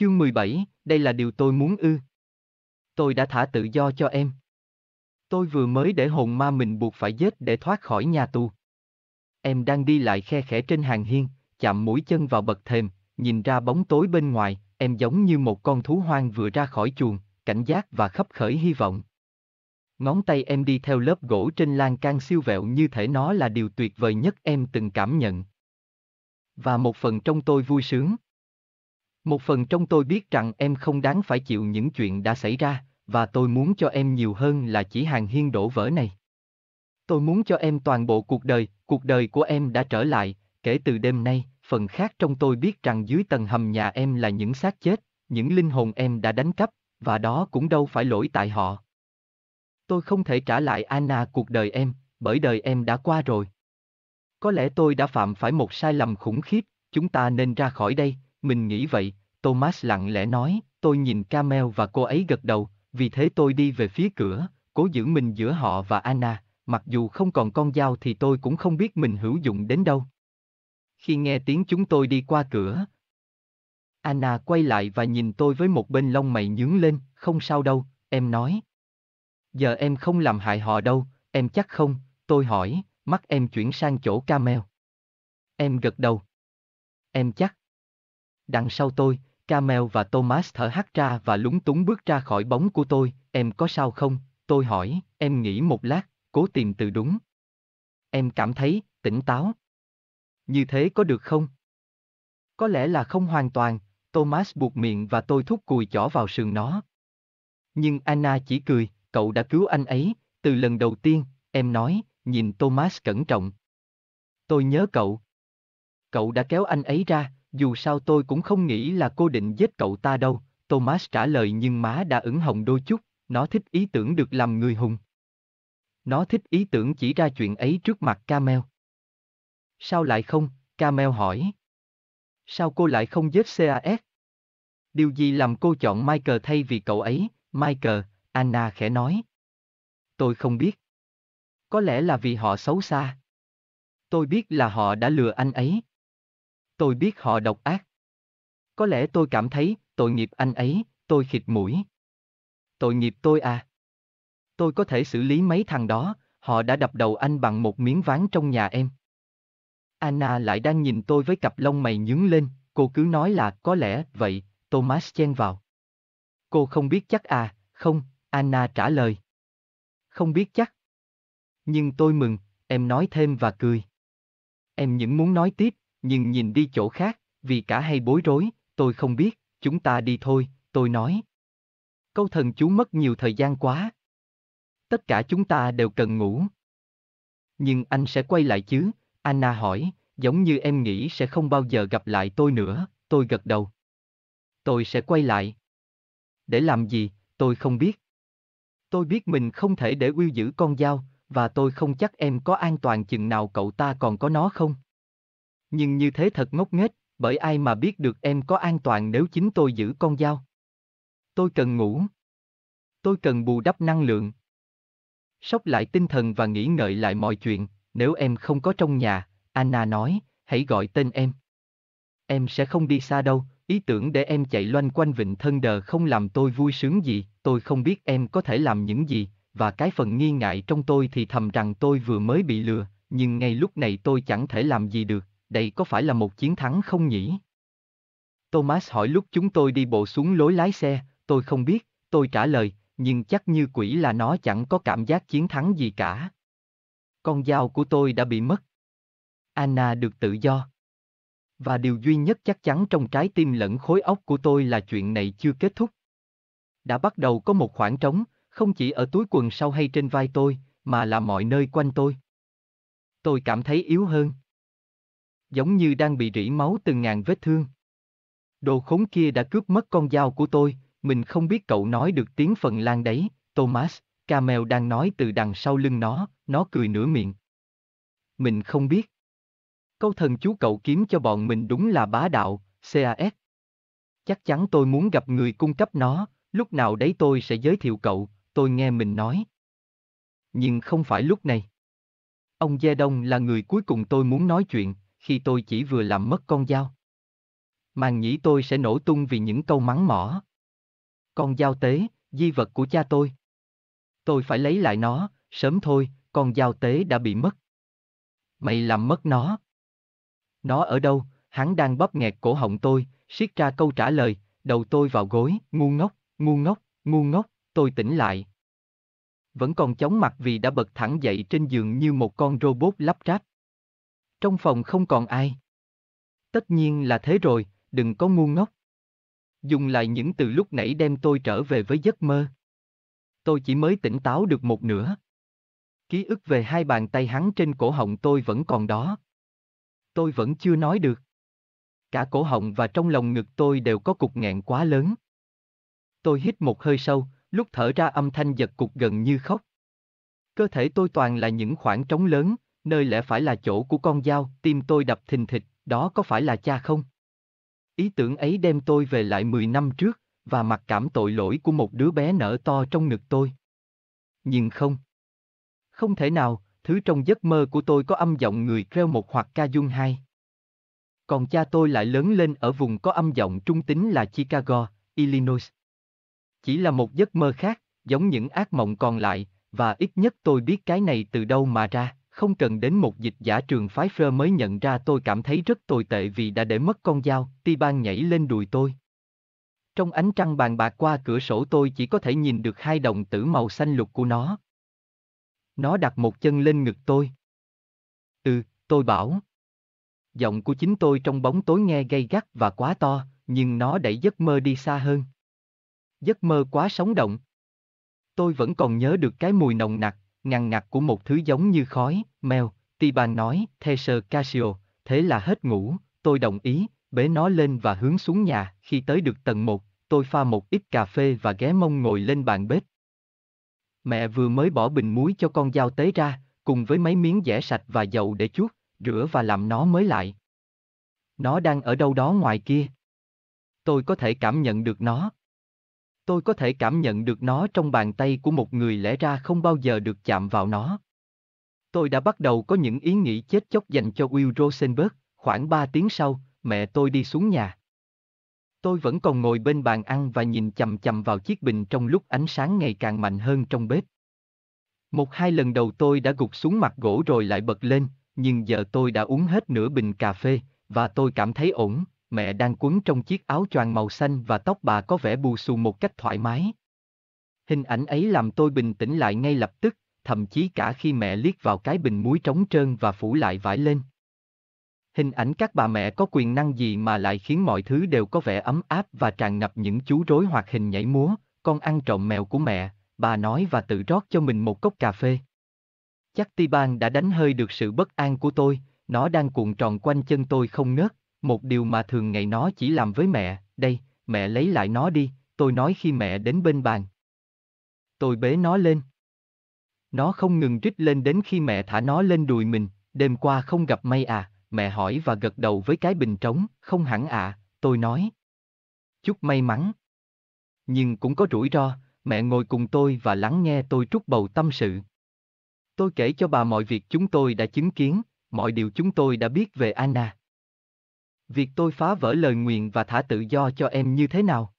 Chương 17, đây là điều tôi muốn ư. Tôi đã thả tự do cho em. Tôi vừa mới để hồn ma mình buộc phải giết để thoát khỏi nhà tù. Em đang đi lại khe khẽ trên hàng hiên, chạm mũi chân vào bậc thềm, nhìn ra bóng tối bên ngoài, em giống như một con thú hoang vừa ra khỏi chuồng, cảnh giác và khấp khởi hy vọng. Ngón tay em đi theo lớp gỗ trên lan can siêu vẹo như thể nó là điều tuyệt vời nhất em từng cảm nhận. Và một phần trong tôi vui sướng. Một phần trong tôi biết rằng em không đáng phải chịu những chuyện đã xảy ra, và tôi muốn cho em nhiều hơn là chỉ hàng hiên đổ vỡ này. Tôi muốn cho em toàn bộ cuộc đời, cuộc đời của em đã trở lại, kể từ đêm nay, phần khác trong tôi biết rằng dưới tầng hầm nhà em là những xác chết, những linh hồn em đã đánh cắp, và đó cũng đâu phải lỗi tại họ. Tôi không thể trả lại Anna cuộc đời em, bởi đời em đã qua rồi. Có lẽ tôi đã phạm phải một sai lầm khủng khiếp, chúng ta nên ra khỏi đây, mình nghĩ vậy, Thomas lặng lẽ nói, tôi nhìn Camel và cô ấy gật đầu, vì thế tôi đi về phía cửa, cố giữ mình giữa họ và Anna, mặc dù không còn con dao thì tôi cũng không biết mình hữu dụng đến đâu. Khi nghe tiếng chúng tôi đi qua cửa, Anna quay lại và nhìn tôi với một bên lông mày nhướng lên, không sao đâu, em nói. Giờ em không làm hại họ đâu, em chắc không, tôi hỏi, mắt em chuyển sang chỗ Camel. Em gật đầu. Em chắc. Đằng sau tôi, Camel và Thomas thở hắt ra và lúng túng bước ra khỏi bóng của tôi, em có sao không? Tôi hỏi, em nghĩ một lát, cố tìm từ đúng. Em cảm thấy, tỉnh táo. Như thế có được không? Có lẽ là không hoàn toàn, Thomas buộc miệng và tôi thúc cùi chỏ vào sườn nó. Nhưng Anna chỉ cười, cậu đã cứu anh ấy, từ lần đầu tiên, em nói, nhìn Thomas cẩn trọng. Tôi nhớ cậu. Cậu đã kéo anh ấy ra, dù sao tôi cũng không nghĩ là cô định giết cậu ta đâu, Thomas trả lời nhưng má đã ửng hồng đôi chút, nó thích ý tưởng được làm người hùng. Nó thích ý tưởng chỉ ra chuyện ấy trước mặt Camel. Sao lại không? Camel hỏi. Sao cô lại không giết CAS? Điều gì làm cô chọn Michael thay vì cậu ấy, Michael, Anna khẽ nói. Tôi không biết. Có lẽ là vì họ xấu xa. Tôi biết là họ đã lừa anh ấy. Tôi biết họ độc ác. Có lẽ tôi cảm thấy, tội nghiệp anh ấy, tôi khịt mũi. Tội nghiệp tôi à. Tôi có thể xử lý mấy thằng đó, họ đã đập đầu anh bằng một miếng ván trong nhà em. Anna lại đang nhìn tôi với cặp lông mày nhướng lên, cô cứ nói là có lẽ vậy, Thomas chen vào. Cô không biết chắc à, không, Anna trả lời. Không biết chắc. Nhưng tôi mừng, em nói thêm và cười. Em những muốn nói tiếp, nhưng nhìn đi chỗ khác, vì cả hay bối rối, tôi không biết, chúng ta đi thôi, tôi nói. Câu thần chú mất nhiều thời gian quá. Tất cả chúng ta đều cần ngủ. Nhưng anh sẽ quay lại chứ, Anna hỏi, giống như em nghĩ sẽ không bao giờ gặp lại tôi nữa, tôi gật đầu. Tôi sẽ quay lại. Để làm gì, tôi không biết. Tôi biết mình không thể để Will giữ con dao, và tôi không chắc em có an toàn chừng nào cậu ta còn có nó không. Nhưng như thế thật ngốc nghếch, bởi ai mà biết được em có an toàn nếu chính tôi giữ con dao. Tôi cần ngủ. Tôi cần bù đắp năng lượng. Sóc lại tinh thần và nghĩ ngợi lại mọi chuyện, nếu em không có trong nhà, Anna nói, hãy gọi tên em. Em sẽ không đi xa đâu, ý tưởng để em chạy loanh quanh vịnh thân đờ không làm tôi vui sướng gì, tôi không biết em có thể làm những gì, và cái phần nghi ngại trong tôi thì thầm rằng tôi vừa mới bị lừa, nhưng ngay lúc này tôi chẳng thể làm gì được, đây có phải là một chiến thắng không nhỉ? Thomas hỏi lúc chúng tôi đi bộ xuống lối lái xe, tôi không biết, tôi trả lời, nhưng chắc như quỷ là nó chẳng có cảm giác chiến thắng gì cả. Con dao của tôi đã bị mất. Anna được tự do. Và điều duy nhất chắc chắn trong trái tim lẫn khối óc của tôi là chuyện này chưa kết thúc. Đã bắt đầu có một khoảng trống, không chỉ ở túi quần sau hay trên vai tôi, mà là mọi nơi quanh tôi. Tôi cảm thấy yếu hơn. Giống như đang bị rỉ máu từng ngàn vết thương. Đồ khốn kia đã cướp mất con dao của tôi, mình không biết cậu nói được tiếng Phần Lan đấy, Thomas, Camel đang nói từ đằng sau lưng nó, nó cười nửa miệng. Mình không biết. Câu thần chú cậu kiếm cho bọn mình đúng là bá đạo, CAS. Chắc chắn tôi muốn gặp người cung cấp nó, lúc nào đấy tôi sẽ giới thiệu cậu, tôi nghe mình nói. Nhưng không phải lúc này. Ông Gia Đông là người cuối cùng tôi muốn nói chuyện, khi tôi chỉ vừa làm mất con dao. màn nhĩ tôi sẽ nổ tung vì những câu mắng mỏ. Con dao tế, di vật của cha tôi. Tôi phải lấy lại nó, sớm thôi, con dao tế đã bị mất. Mày làm mất nó. Nó ở đâu, hắn đang bóp nghẹt cổ họng tôi, siết ra câu trả lời, đầu tôi vào gối, ngu ngốc, ngu ngốc, ngu ngốc, tôi tỉnh lại. Vẫn còn chóng mặt vì đã bật thẳng dậy trên giường như một con robot lắp ráp. Trong phòng không còn ai. Tất nhiên là thế rồi, đừng có ngu ngốc. Dùng lại những từ lúc nãy đem tôi trở về với giấc mơ. Tôi chỉ mới tỉnh táo được một nửa. Ký ức về hai bàn tay hắn trên cổ họng tôi vẫn còn đó. Tôi vẫn chưa nói được. Cả cổ họng và trong lòng ngực tôi đều có cục nghẹn quá lớn. Tôi hít một hơi sâu, lúc thở ra âm thanh giật cục gần như khóc. Cơ thể tôi toàn là những khoảng trống lớn, nơi lẽ phải là chỗ của con dao, tim tôi đập thình thịch, đó có phải là cha không? Ý tưởng ấy đem tôi về lại 10 năm trước, và mặc cảm tội lỗi của một đứa bé nở to trong ngực tôi. Nhưng không. Không thể nào, thứ trong giấc mơ của tôi có âm giọng người reo một hoặc ca dung hai. Còn cha tôi lại lớn lên ở vùng có âm giọng trung tính là Chicago, Illinois. Chỉ là một giấc mơ khác, giống những ác mộng còn lại, và ít nhất tôi biết cái này từ đâu mà ra, không cần đến một dịch giả trường phái phơ mới nhận ra tôi cảm thấy rất tồi tệ vì đã để mất con dao, ti ban nhảy lên đùi tôi. Trong ánh trăng bàn bạc qua cửa sổ tôi chỉ có thể nhìn được hai đồng tử màu xanh lục của nó. Nó đặt một chân lên ngực tôi. Ừ, tôi bảo. Giọng của chính tôi trong bóng tối nghe gay gắt và quá to, nhưng nó đẩy giấc mơ đi xa hơn. Giấc mơ quá sống động. Tôi vẫn còn nhớ được cái mùi nồng nặc, ngằn ngặt của một thứ giống như khói, mèo, Tiban nói, Thesser Casio, thế là hết ngủ, tôi đồng ý, bế nó lên và hướng xuống nhà, khi tới được tầng 1, tôi pha một ít cà phê và ghé mông ngồi lên bàn bếp. Mẹ vừa mới bỏ bình muối cho con dao tế ra, cùng với mấy miếng dẻ sạch và dầu để chuốt, rửa và làm nó mới lại. Nó đang ở đâu đó ngoài kia. Tôi có thể cảm nhận được nó. Tôi có thể cảm nhận được nó trong bàn tay của một người lẽ ra không bao giờ được chạm vào nó. Tôi đã bắt đầu có những ý nghĩ chết chóc dành cho Will Rosenberg, khoảng 3 tiếng sau, mẹ tôi đi xuống nhà. Tôi vẫn còn ngồi bên bàn ăn và nhìn chầm chầm vào chiếc bình trong lúc ánh sáng ngày càng mạnh hơn trong bếp. Một hai lần đầu tôi đã gục xuống mặt gỗ rồi lại bật lên, nhưng giờ tôi đã uống hết nửa bình cà phê, và tôi cảm thấy ổn, mẹ đang quấn trong chiếc áo choàng màu xanh và tóc bà có vẻ bù xù một cách thoải mái. Hình ảnh ấy làm tôi bình tĩnh lại ngay lập tức, thậm chí cả khi mẹ liếc vào cái bình muối trống trơn và phủ lại vải lên. Hình ảnh các bà mẹ có quyền năng gì mà lại khiến mọi thứ đều có vẻ ấm áp và tràn ngập những chú rối hoạt hình nhảy múa, con ăn trộm mèo của mẹ, bà nói và tự rót cho mình một cốc cà phê. Chắc Tiban đã đánh hơi được sự bất an của tôi, nó đang cuộn tròn quanh chân tôi không ngớt, một điều mà thường ngày nó chỉ làm với mẹ, đây, mẹ lấy lại nó đi, tôi nói khi mẹ đến bên bàn. Tôi bế nó lên. Nó không ngừng rít lên đến khi mẹ thả nó lên đùi mình, đêm qua không gặp may à, mẹ hỏi và gật đầu với cái bình trống, không hẳn à, tôi nói. Chúc may mắn. Nhưng cũng có rủi ro, mẹ ngồi cùng tôi và lắng nghe tôi trút bầu tâm sự. Tôi kể cho bà mọi việc chúng tôi đã chứng kiến, mọi điều chúng tôi đã biết về Anna. Việc tôi phá vỡ lời nguyện và thả tự do cho em như thế nào?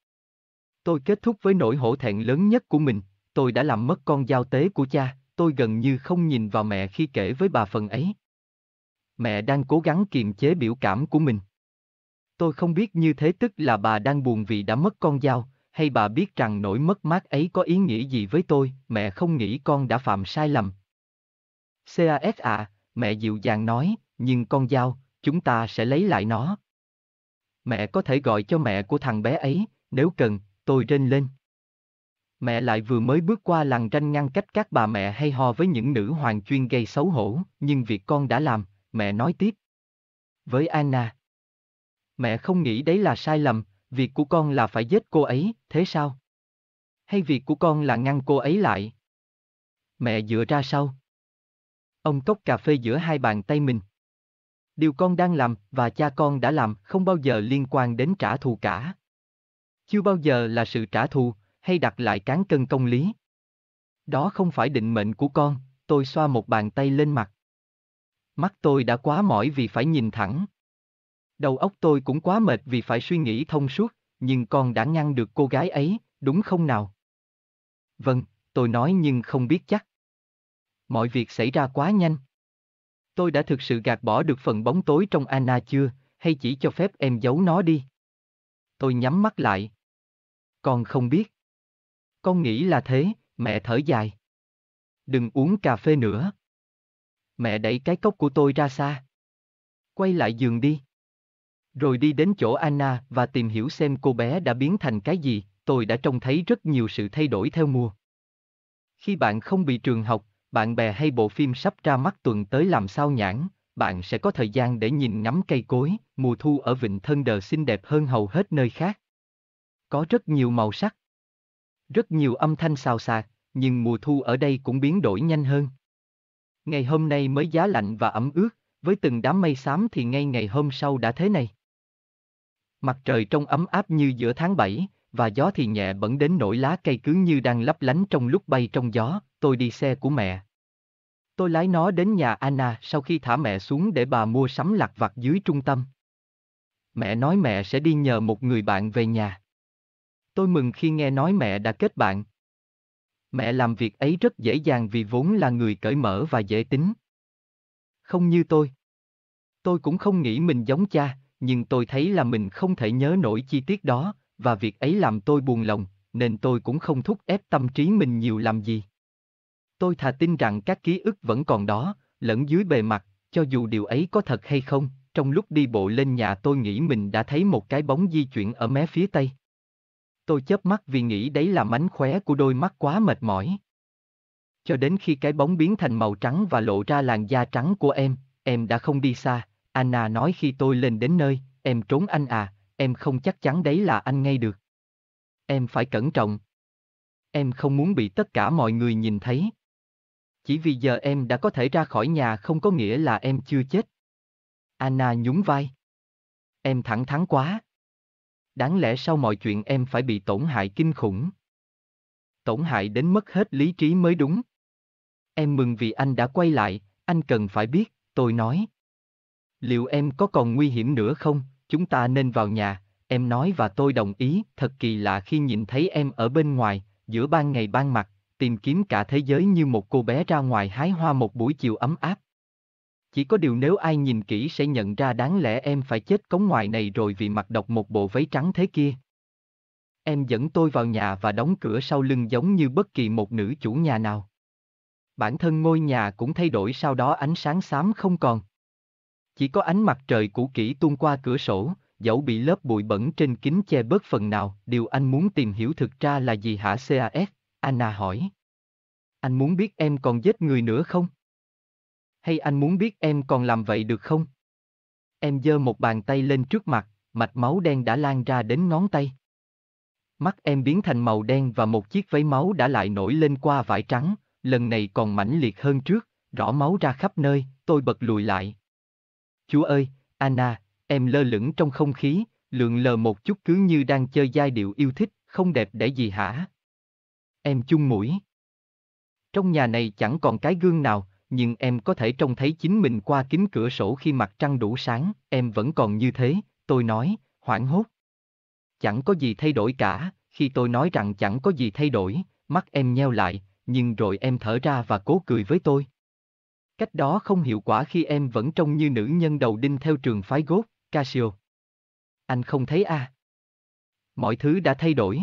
Tôi kết thúc với nỗi hổ thẹn lớn nhất của mình, tôi đã làm mất con dao tế của cha, tôi gần như không nhìn vào mẹ khi kể với bà phần ấy. Mẹ đang cố gắng kiềm chế biểu cảm của mình. Tôi không biết như thế tức là bà đang buồn vì đã mất con dao, hay bà biết rằng nỗi mất mát ấy có ý nghĩa gì với tôi, mẹ không nghĩ con đã phạm sai lầm. CAS à, mẹ dịu dàng nói, nhưng con dao, chúng ta sẽ lấy lại nó. Mẹ có thể gọi cho mẹ của thằng bé ấy, nếu cần, tôi rên lên. Mẹ lại vừa mới bước qua làng tranh ngăn cách các bà mẹ hay ho với những nữ hoàng chuyên gây xấu hổ, nhưng việc con đã làm, mẹ nói tiếp. Với Anna. Mẹ không nghĩ đấy là sai lầm, việc của con là phải giết cô ấy, thế sao? Hay việc của con là ngăn cô ấy lại? Mẹ dựa ra sau. Ông cốc cà phê giữa hai bàn tay mình. Điều con đang làm và cha con đã làm không bao giờ liên quan đến trả thù cả. Chưa bao giờ là sự trả thù, hay đặt lại cán cân công lý. Đó không phải định mệnh của con, tôi xoa một bàn tay lên mặt. Mắt tôi đã quá mỏi vì phải nhìn thẳng. Đầu óc tôi cũng quá mệt vì phải suy nghĩ thông suốt, nhưng con đã ngăn được cô gái ấy, đúng không nào? Vâng, tôi nói nhưng không biết chắc. Mọi việc xảy ra quá nhanh. Tôi đã thực sự gạt bỏ được phần bóng tối trong Anna chưa, hay chỉ cho phép em giấu nó đi? Tôi nhắm mắt lại. Con không biết. Con nghĩ là thế, mẹ thở dài. Đừng uống cà phê nữa. Mẹ đẩy cái cốc của tôi ra xa. Quay lại giường đi. Rồi đi đến chỗ Anna và tìm hiểu xem cô bé đã biến thành cái gì, tôi đã trông thấy rất nhiều sự thay đổi theo mùa. Khi bạn không bị trường học, bạn bè hay bộ phim sắp ra mắt tuần tới làm sao nhãn, bạn sẽ có thời gian để nhìn ngắm cây cối, mùa thu ở Vịnh Thân Đờ xinh đẹp hơn hầu hết nơi khác. Có rất nhiều màu sắc. Rất nhiều âm thanh xào xạc, nhưng mùa thu ở đây cũng biến đổi nhanh hơn. Ngày hôm nay mới giá lạnh và ẩm ướt, với từng đám mây xám thì ngay ngày hôm sau đã thế này. Mặt trời trông ấm áp như giữa tháng 7, và gió thì nhẹ bẩn đến nỗi lá cây cứ như đang lấp lánh trong lúc bay trong gió, tôi đi xe của mẹ. Tôi lái nó đến nhà Anna sau khi thả mẹ xuống để bà mua sắm lặt vặt dưới trung tâm. Mẹ nói mẹ sẽ đi nhờ một người bạn về nhà. Tôi mừng khi nghe nói mẹ đã kết bạn. Mẹ làm việc ấy rất dễ dàng vì vốn là người cởi mở và dễ tính. Không như tôi. Tôi cũng không nghĩ mình giống cha, nhưng tôi thấy là mình không thể nhớ nổi chi tiết đó, và việc ấy làm tôi buồn lòng, nên tôi cũng không thúc ép tâm trí mình nhiều làm gì. Tôi thà tin rằng các ký ức vẫn còn đó, lẫn dưới bề mặt, cho dù điều ấy có thật hay không, trong lúc đi bộ lên nhà tôi nghĩ mình đã thấy một cái bóng di chuyển ở mé phía tây. Tôi chớp mắt vì nghĩ đấy là mánh khóe của đôi mắt quá mệt mỏi. Cho đến khi cái bóng biến thành màu trắng và lộ ra làn da trắng của em, em đã không đi xa, Anna nói khi tôi lên đến nơi, em trốn anh à, em không chắc chắn đấy là anh ngay được. Em phải cẩn trọng. Em không muốn bị tất cả mọi người nhìn thấy. Chỉ vì giờ em đã có thể ra khỏi nhà không có nghĩa là em chưa chết. Anna nhún vai. Em thẳng thắn quá. Đáng lẽ sau mọi chuyện em phải bị tổn hại kinh khủng. Tổn hại đến mất hết lý trí mới đúng. Em mừng vì anh đã quay lại, anh cần phải biết, tôi nói. Liệu em có còn nguy hiểm nữa không, chúng ta nên vào nhà, em nói và tôi đồng ý, thật kỳ lạ khi nhìn thấy em ở bên ngoài, giữa ban ngày ban mặt, tìm kiếm cả thế giới như một cô bé ra ngoài hái hoa một buổi chiều ấm áp. Chỉ có điều nếu ai nhìn kỹ sẽ nhận ra đáng lẽ em phải chết cống ngoài này rồi vì mặc độc một bộ váy trắng thế kia. Em dẫn tôi vào nhà và đóng cửa sau lưng giống như bất kỳ một nữ chủ nhà nào. Bản thân ngôi nhà cũng thay đổi sau đó ánh sáng xám không còn. Chỉ có ánh mặt trời cũ kỹ tuôn qua cửa sổ, dẫu bị lớp bụi bẩn trên kính che bớt phần nào, điều anh muốn tìm hiểu thực ra là gì hả CAS? Anna hỏi. Anh muốn biết em còn giết người nữa không? Hay anh muốn biết em còn làm vậy được không? Em giơ một bàn tay lên trước mặt, mạch máu đen đã lan ra đến ngón tay. Mắt em biến thành màu đen và một chiếc váy máu đã lại nổi lên qua vải trắng, lần này còn mãnh liệt hơn trước, rõ máu ra khắp nơi, tôi bật lùi lại. Chúa ơi, Anna, em lơ lửng trong không khí, lượn lờ một chút cứ như đang chơi giai điệu yêu thích, không đẹp để gì hả? Em chung mũi. Trong nhà này chẳng còn cái gương nào, nhưng em có thể trông thấy chính mình qua kính cửa sổ khi mặt trăng đủ sáng, em vẫn còn như thế, tôi nói, hoảng hốt. Chẳng có gì thay đổi cả, khi tôi nói rằng chẳng có gì thay đổi, mắt em nheo lại, nhưng rồi em thở ra và cố cười với tôi. Cách đó không hiệu quả khi em vẫn trông như nữ nhân đầu đinh theo trường phái gốt, Casio. Anh không thấy à? Mọi thứ đã thay đổi.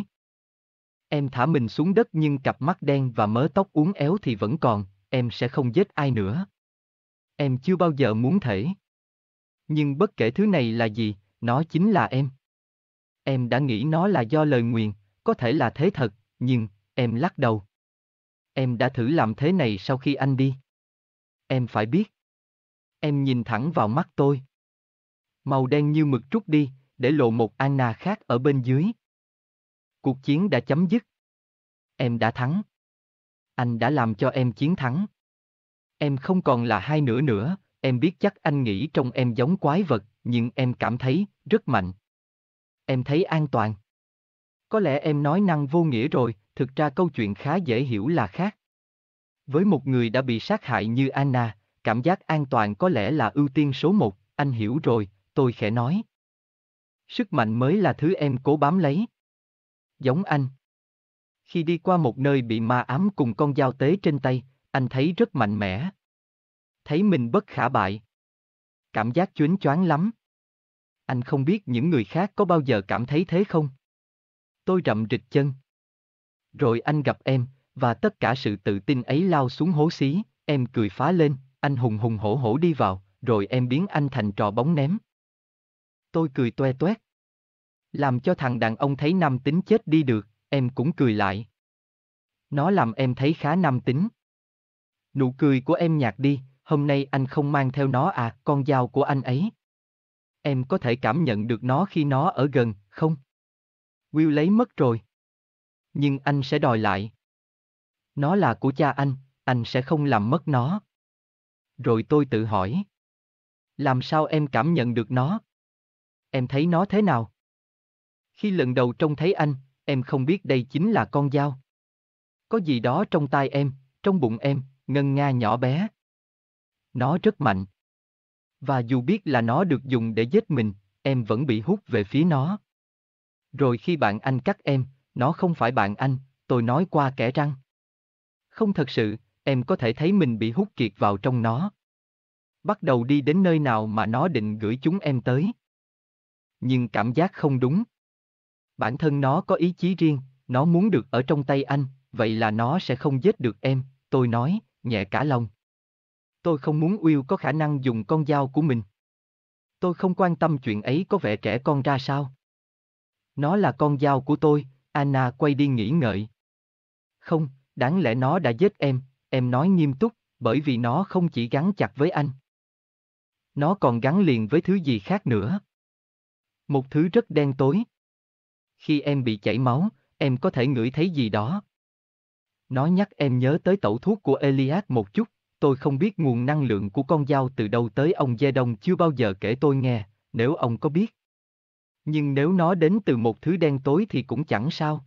Em thả mình xuống đất nhưng cặp mắt đen và mớ tóc uốn éo thì vẫn còn, em sẽ không giết ai nữa. Em chưa bao giờ muốn thể. Nhưng bất kể thứ này là gì, nó chính là em. Em đã nghĩ nó là do lời nguyền, có thể là thế thật, nhưng, em lắc đầu. Em đã thử làm thế này sau khi anh đi. Em phải biết. Em nhìn thẳng vào mắt tôi. Màu đen như mực trút đi, để lộ một Anna khác ở bên dưới. Cuộc chiến đã chấm dứt. Em đã thắng. Anh đã làm cho em chiến thắng. Em không còn là hai nửa nữa, em biết chắc anh nghĩ trong em giống quái vật, nhưng em cảm thấy rất mạnh. Em thấy an toàn. Có lẽ em nói năng vô nghĩa rồi, thực ra câu chuyện khá dễ hiểu là khác. Với một người đã bị sát hại như Anna, cảm giác an toàn có lẽ là ưu tiên số một, anh hiểu rồi, tôi khẽ nói. Sức mạnh mới là thứ em cố bám lấy. Giống anh. Khi đi qua một nơi bị ma ám cùng con dao tế trên tay, anh thấy rất mạnh mẽ. Thấy mình bất khả bại. Cảm giác chuyến choáng lắm. Anh không biết những người khác có bao giờ cảm thấy thế không? Tôi rậm rịch chân. Rồi anh gặp em, và tất cả sự tự tin ấy lao xuống hố xí, em cười phá lên, anh hùng hùng hổ hổ đi vào, rồi em biến anh thành trò bóng ném. Tôi cười toe toét. Làm cho thằng đàn ông thấy nam tính chết đi được, em cũng cười lại. Nó làm em thấy khá nam tính. Nụ cười của em nhạt đi, hôm nay anh không mang theo nó à, con dao của anh ấy. Em có thể cảm nhận được nó khi nó ở gần, không? Will lấy mất rồi. Nhưng anh sẽ đòi lại. Nó là của cha anh, anh sẽ không làm mất nó. Rồi tôi tự hỏi. Làm sao em cảm nhận được nó? Em thấy nó thế nào? Khi lần đầu trông thấy anh, em không biết đây chính là con dao. Có gì đó trong tai em, trong bụng em, ngân nga nhỏ bé. Nó rất mạnh. Và dù biết là nó được dùng để giết mình, em vẫn bị hút về phía nó. Rồi khi bạn anh cắt em, nó không phải bạn anh, tôi nói qua kẻ răng. Không thật sự, em có thể thấy mình bị hút kiệt vào trong nó. Bắt đầu đi đến nơi nào mà nó định gửi chúng em tới. Nhưng cảm giác không đúng. Bản thân nó có ý chí riêng, nó muốn được ở trong tay anh, vậy là nó sẽ không giết được em, tôi nói, nhẹ cả lòng. Tôi không muốn Will có khả năng dùng con dao của mình. Tôi không quan tâm chuyện ấy có vẻ trẻ con ra sao. Nó là con dao của tôi, Anna quay đi nghĩ ngợi. Không, đáng lẽ nó đã giết em, em nói nghiêm túc, bởi vì nó không chỉ gắn chặt với anh. Nó còn gắn liền với thứ gì khác nữa. Một thứ rất đen tối. Khi em bị chảy máu, em có thể ngửi thấy gì đó. Nó nhắc em nhớ tới tẩu thuốc của Elias một chút, tôi không biết nguồn năng lượng của con dao từ đâu tới ông Dê Đông chưa bao giờ kể tôi nghe, nếu ông có biết. Nhưng nếu nó đến từ một thứ đen tối thì cũng chẳng sao.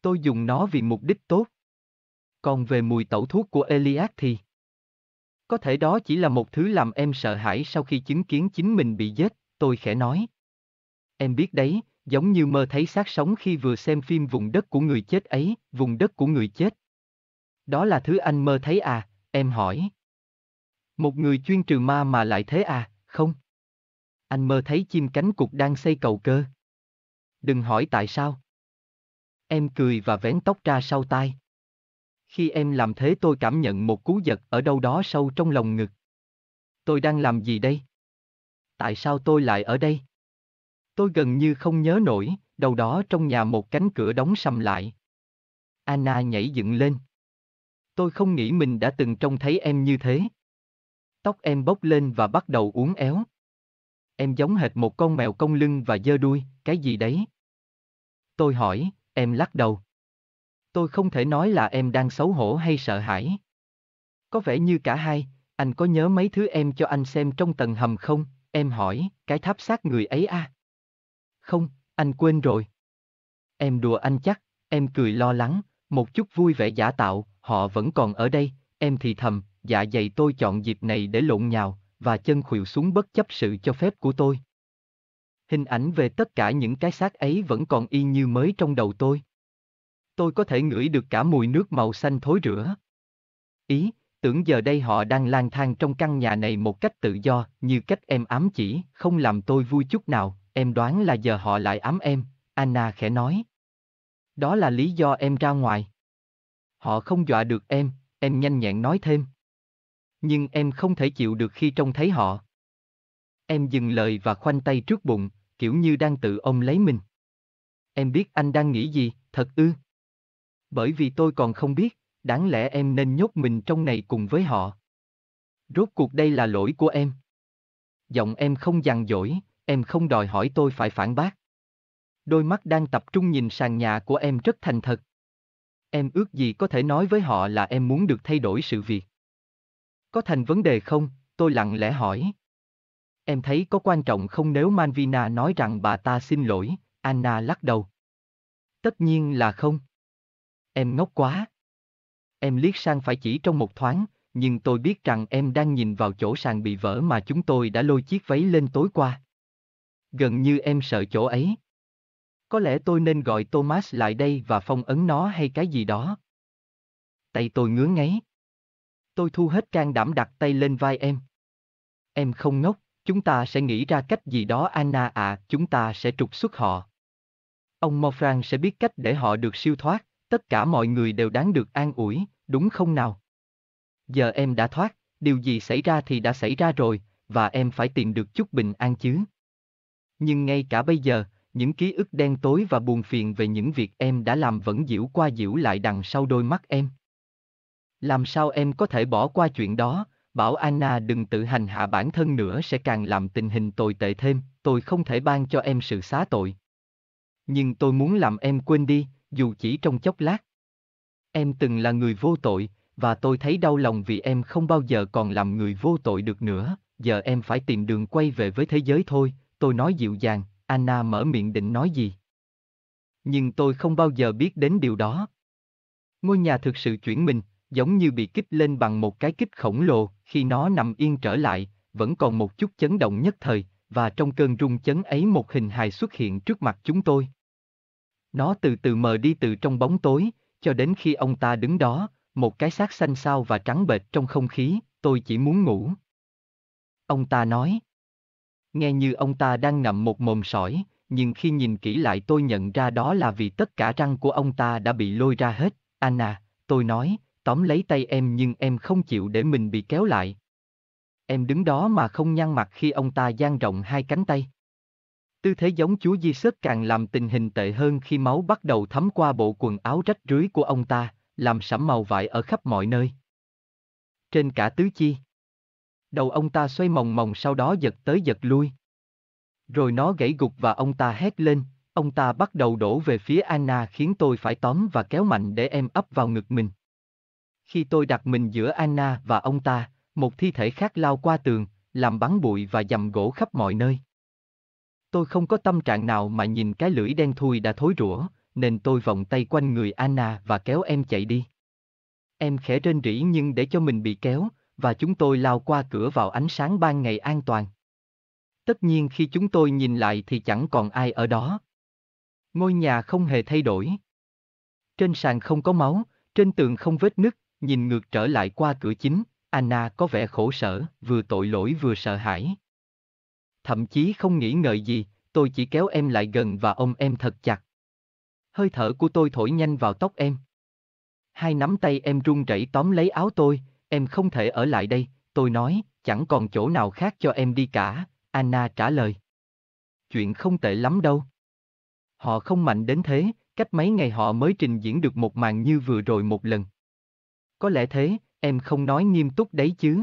Tôi dùng nó vì mục đích tốt. Còn về mùi tẩu thuốc của Elias thì... Có thể đó chỉ là một thứ làm em sợ hãi sau khi chứng kiến chính mình bị giết, tôi khẽ nói. Em biết đấy, giống như mơ thấy xác sống khi vừa xem phim vùng đất của người chết ấy, vùng đất của người chết. Đó là thứ anh mơ thấy à, em hỏi. Một người chuyên trừ ma mà lại thế à, không? Anh mơ thấy chim cánh cụt đang xây cầu cơ. Đừng hỏi tại sao. Em cười và vén tóc ra sau tai. Khi em làm thế tôi cảm nhận một cú giật ở đâu đó sâu trong lòng ngực. Tôi đang làm gì đây? Tại sao tôi lại ở đây? Tôi gần như không nhớ nổi, Đầu đó trong nhà một cánh cửa đóng sầm lại. Anna nhảy dựng lên. Tôi không nghĩ mình đã từng trông thấy em như thế. Tóc em bốc lên và bắt đầu uốn éo. Em giống hệt một con mèo cong lưng và dơ đuôi, cái gì đấy? Tôi hỏi, em lắc đầu. Tôi không thể nói là em đang xấu hổ hay sợ hãi. Có vẻ như cả hai, anh có nhớ mấy thứ em cho anh xem trong tầng hầm không? Em hỏi, cái tháp xác người ấy à? Không, anh quên rồi. Em đùa anh chắc, em cười lo lắng, một chút vui vẻ giả tạo, họ vẫn còn ở đây, em thì thầm, dạ dày tôi chọn dịp này để lộn nhào, và chân khuỵu xuống bất chấp sự cho phép của tôi. Hình ảnh về tất cả những cái xác ấy vẫn còn y như mới trong đầu tôi. Tôi có thể ngửi được cả mùi nước màu xanh thối rữa. Ý, tưởng giờ đây họ đang lang thang trong căn nhà này một cách tự do, như cách em ám chỉ, không làm tôi vui chút nào, em đoán là giờ họ lại ám em, Anna khẽ nói. Đó là lý do em ra ngoài. Họ không dọa được em, em nhanh nhẹn nói thêm. Nhưng em không thể chịu được khi trông thấy họ. Em dừng lời và khoanh tay trước bụng, kiểu như đang tự ôm lấy mình. Em biết anh đang nghĩ gì, thật ư? Bởi vì tôi còn không biết, đáng lẽ em nên nhốt mình trong này cùng với họ. Rốt cuộc đây là lỗi của em. Giọng em không dằn dỗi, em không đòi hỏi tôi phải phản bác. Đôi mắt đang tập trung nhìn sàn nhà của em rất thành thật. Em ước gì có thể nói với họ là em muốn được thay đổi sự việc. Có thành vấn đề không? Tôi lặng lẽ hỏi. Em thấy có quan trọng không nếu Manvina nói rằng bà ta xin lỗi, Anna lắc đầu. Tất nhiên là không. Em ngốc quá. Em liếc sang phải chỉ trong một thoáng, nhưng tôi biết rằng em đang nhìn vào chỗ sàn bị vỡ mà chúng tôi đã lôi chiếc váy lên tối qua. Gần như em sợ chỗ ấy. Có lẽ tôi nên gọi Thomas lại đây và phong ấn nó hay cái gì đó. Tay tôi ngứa ngáy. Tôi thu hết can đảm đặt tay lên vai em. Em không ngốc, chúng ta sẽ nghĩ ra cách gì đó Anna à, chúng ta sẽ trục xuất họ. Ông Morfran sẽ biết cách để họ được siêu thoát, tất cả mọi người đều đáng được an ủi, đúng không nào? Giờ em đã thoát, điều gì xảy ra thì đã xảy ra rồi, và em phải tìm được chút bình an chứ. Nhưng ngay cả bây giờ, những ký ức đen tối và buồn phiền về những việc em đã làm vẫn diễu qua diễu lại đằng sau đôi mắt em. Làm sao em có thể bỏ qua chuyện đó, bảo Anna đừng tự hành hạ bản thân nữa sẽ càng làm tình hình tồi tệ thêm, tôi không thể ban cho em sự xá tội. Nhưng tôi muốn làm em quên đi, dù chỉ trong chốc lát. Em từng là người vô tội, và tôi thấy đau lòng vì em không bao giờ còn làm người vô tội được nữa, giờ em phải tìm đường quay về với thế giới thôi, tôi nói dịu dàng, Anna mở miệng định nói gì. Nhưng tôi không bao giờ biết đến điều đó. Ngôi nhà thực sự chuyển mình, giống như bị kích lên bằng một cái kích khổng lồ, khi nó nằm yên trở lại, vẫn còn một chút chấn động nhất thời, và trong cơn rung chấn ấy một hình hài xuất hiện trước mặt chúng tôi. Nó từ từ mờ đi từ trong bóng tối, cho đến khi ông ta đứng đó, một cái xác xanh xao và trắng bệch trong không khí, tôi chỉ muốn ngủ. Ông ta nói. Nghe như ông ta đang ngậm một mồm sỏi, nhưng khi nhìn kỹ lại tôi nhận ra đó là vì tất cả răng của ông ta đã bị lôi ra hết. Anna, tôi nói, tóm lấy tay em nhưng em không chịu để mình bị kéo lại. Em đứng đó mà không nhăn mặt khi ông ta dang rộng hai cánh tay. Tư thế giống chúa Di Sớt càng làm tình hình tệ hơn khi máu bắt đầu thấm qua bộ quần áo rách rưới của ông ta, làm sẫm màu vải ở khắp mọi nơi. Trên cả tứ chi. Đầu ông ta xoay mòng mòng sau đó giật tới giật lui. Rồi nó gãy gục và ông ta hét lên, ông ta bắt đầu đổ về phía Anna khiến tôi phải tóm và kéo mạnh để em ấp vào ngực mình. Khi tôi đặt mình giữa Anna và ông ta, một thi thể khác lao qua tường, làm bắn bụi và dầm gỗ khắp mọi nơi. Tôi không có tâm trạng nào mà nhìn cái lưỡi đen thui đã thối rủa, nên tôi vòng tay quanh người Anna và kéo em chạy đi. Em khẽ rên rỉ nhưng để cho mình bị kéo, và chúng tôi lao qua cửa vào ánh sáng ban ngày an toàn. Tất nhiên khi chúng tôi nhìn lại thì chẳng còn ai ở đó. Ngôi nhà không hề thay đổi. Trên sàn không có máu, trên tường không vết nứt, nhìn ngược trở lại qua cửa chính, Anna có vẻ khổ sở, vừa tội lỗi vừa sợ hãi. Thậm chí không nghĩ ngợi gì, tôi chỉ kéo em lại gần và ôm em thật chặt. Hơi thở của tôi thổi nhanh vào tóc em. Hai nắm tay em run rẩy tóm lấy áo tôi, em không thể ở lại đây, tôi nói, chẳng còn chỗ nào khác cho em đi cả, Anna trả lời. Chuyện không tệ lắm đâu. Họ không mạnh đến thế, cách mấy ngày họ mới trình diễn được một màn như vừa rồi một lần. Có lẽ thế, em không nói nghiêm túc đấy chứ.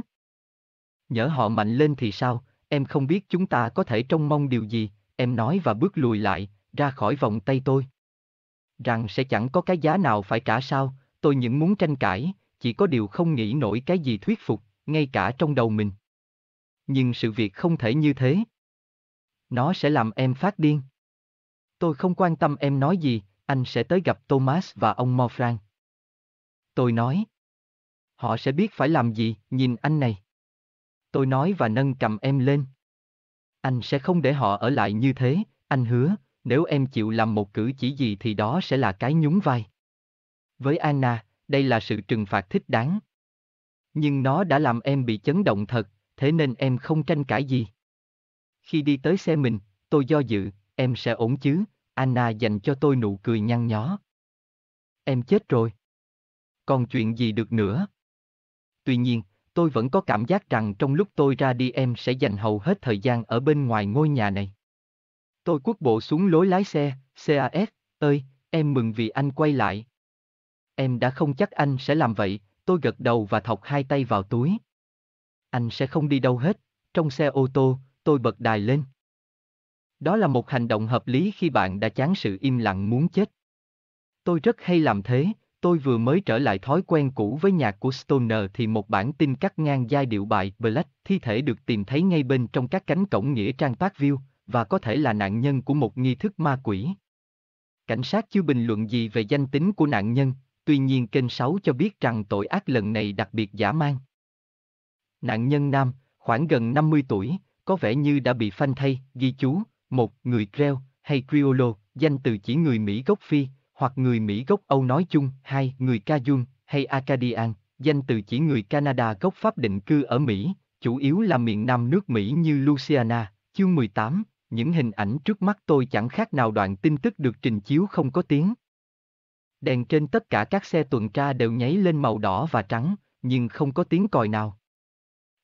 Nhỡ họ mạnh lên thì sao, em không biết chúng ta có thể trông mong điều gì, em nói và bước lùi lại, ra khỏi vòng tay tôi. Rằng sẽ chẳng có cái giá nào phải trả sao, tôi những muốn tranh cãi, chỉ có điều không nghĩ nổi cái gì thuyết phục, ngay cả trong đầu mình. Nhưng sự việc không thể như thế. Nó sẽ làm em phát điên. Tôi không quan tâm em nói gì, anh sẽ tới gặp Thomas và ông Morfran. Tôi nói. Họ sẽ biết phải làm gì, nhìn anh này. Tôi nói và nâng cầm em lên. Anh sẽ không để họ ở lại như thế, anh hứa, nếu em chịu làm một cử chỉ gì thì đó sẽ là cái nhún vai. Với Anna, đây là sự trừng phạt thích đáng. Nhưng nó đã làm em bị chấn động thật, thế nên em không tranh cãi gì. Khi đi tới xe mình, tôi do dự, em sẽ ổn chứ, Anna dành cho tôi nụ cười nhăn nhó. Em chết rồi. Còn chuyện gì được nữa? Tuy nhiên, tôi vẫn có cảm giác rằng trong lúc tôi ra đi em sẽ dành hầu hết thời gian ở bên ngoài ngôi nhà này. Tôi quốc bộ xuống lối lái xe, CAS, ơi, em mừng vì anh quay lại. Em đã không chắc anh sẽ làm vậy, tôi gật đầu và thọc hai tay vào túi. Anh sẽ không đi đâu hết, trong xe ô tô, tôi bật đài lên. Đó là một hành động hợp lý khi bạn đã chán sự im lặng muốn chết. Tôi rất hay làm thế, tôi vừa mới trở lại thói quen cũ với nhạc của Stoner thì một bản tin cắt ngang giai điệu bài Black thi thể được tìm thấy ngay bên trong các cánh cổng nghĩa trang Parkview, và có thể là nạn nhân của một nghi thức ma quỷ. Cảnh sát chưa bình luận gì về danh tính của nạn nhân, tuy nhiên kênh 6 cho biết rằng tội ác lần này đặc biệt giả man. Nạn nhân nam, khoảng gần 50 tuổi, có vẻ như đã bị phanh thay, ghi chú, một người Creole hay Criollo, danh từ chỉ người Mỹ gốc Phi, hoặc người Mỹ gốc Âu nói chung, hai người Cajun hay Acadian, danh từ chỉ người Canada gốc Pháp định cư ở Mỹ, chủ yếu là miền Nam nước Mỹ như Louisiana, chương 18, những hình ảnh trước mắt tôi chẳng khác nào đoạn tin tức được trình chiếu không có tiếng. Đèn trên tất cả các xe tuần tra đều nháy lên màu đỏ và trắng, nhưng không có tiếng còi nào.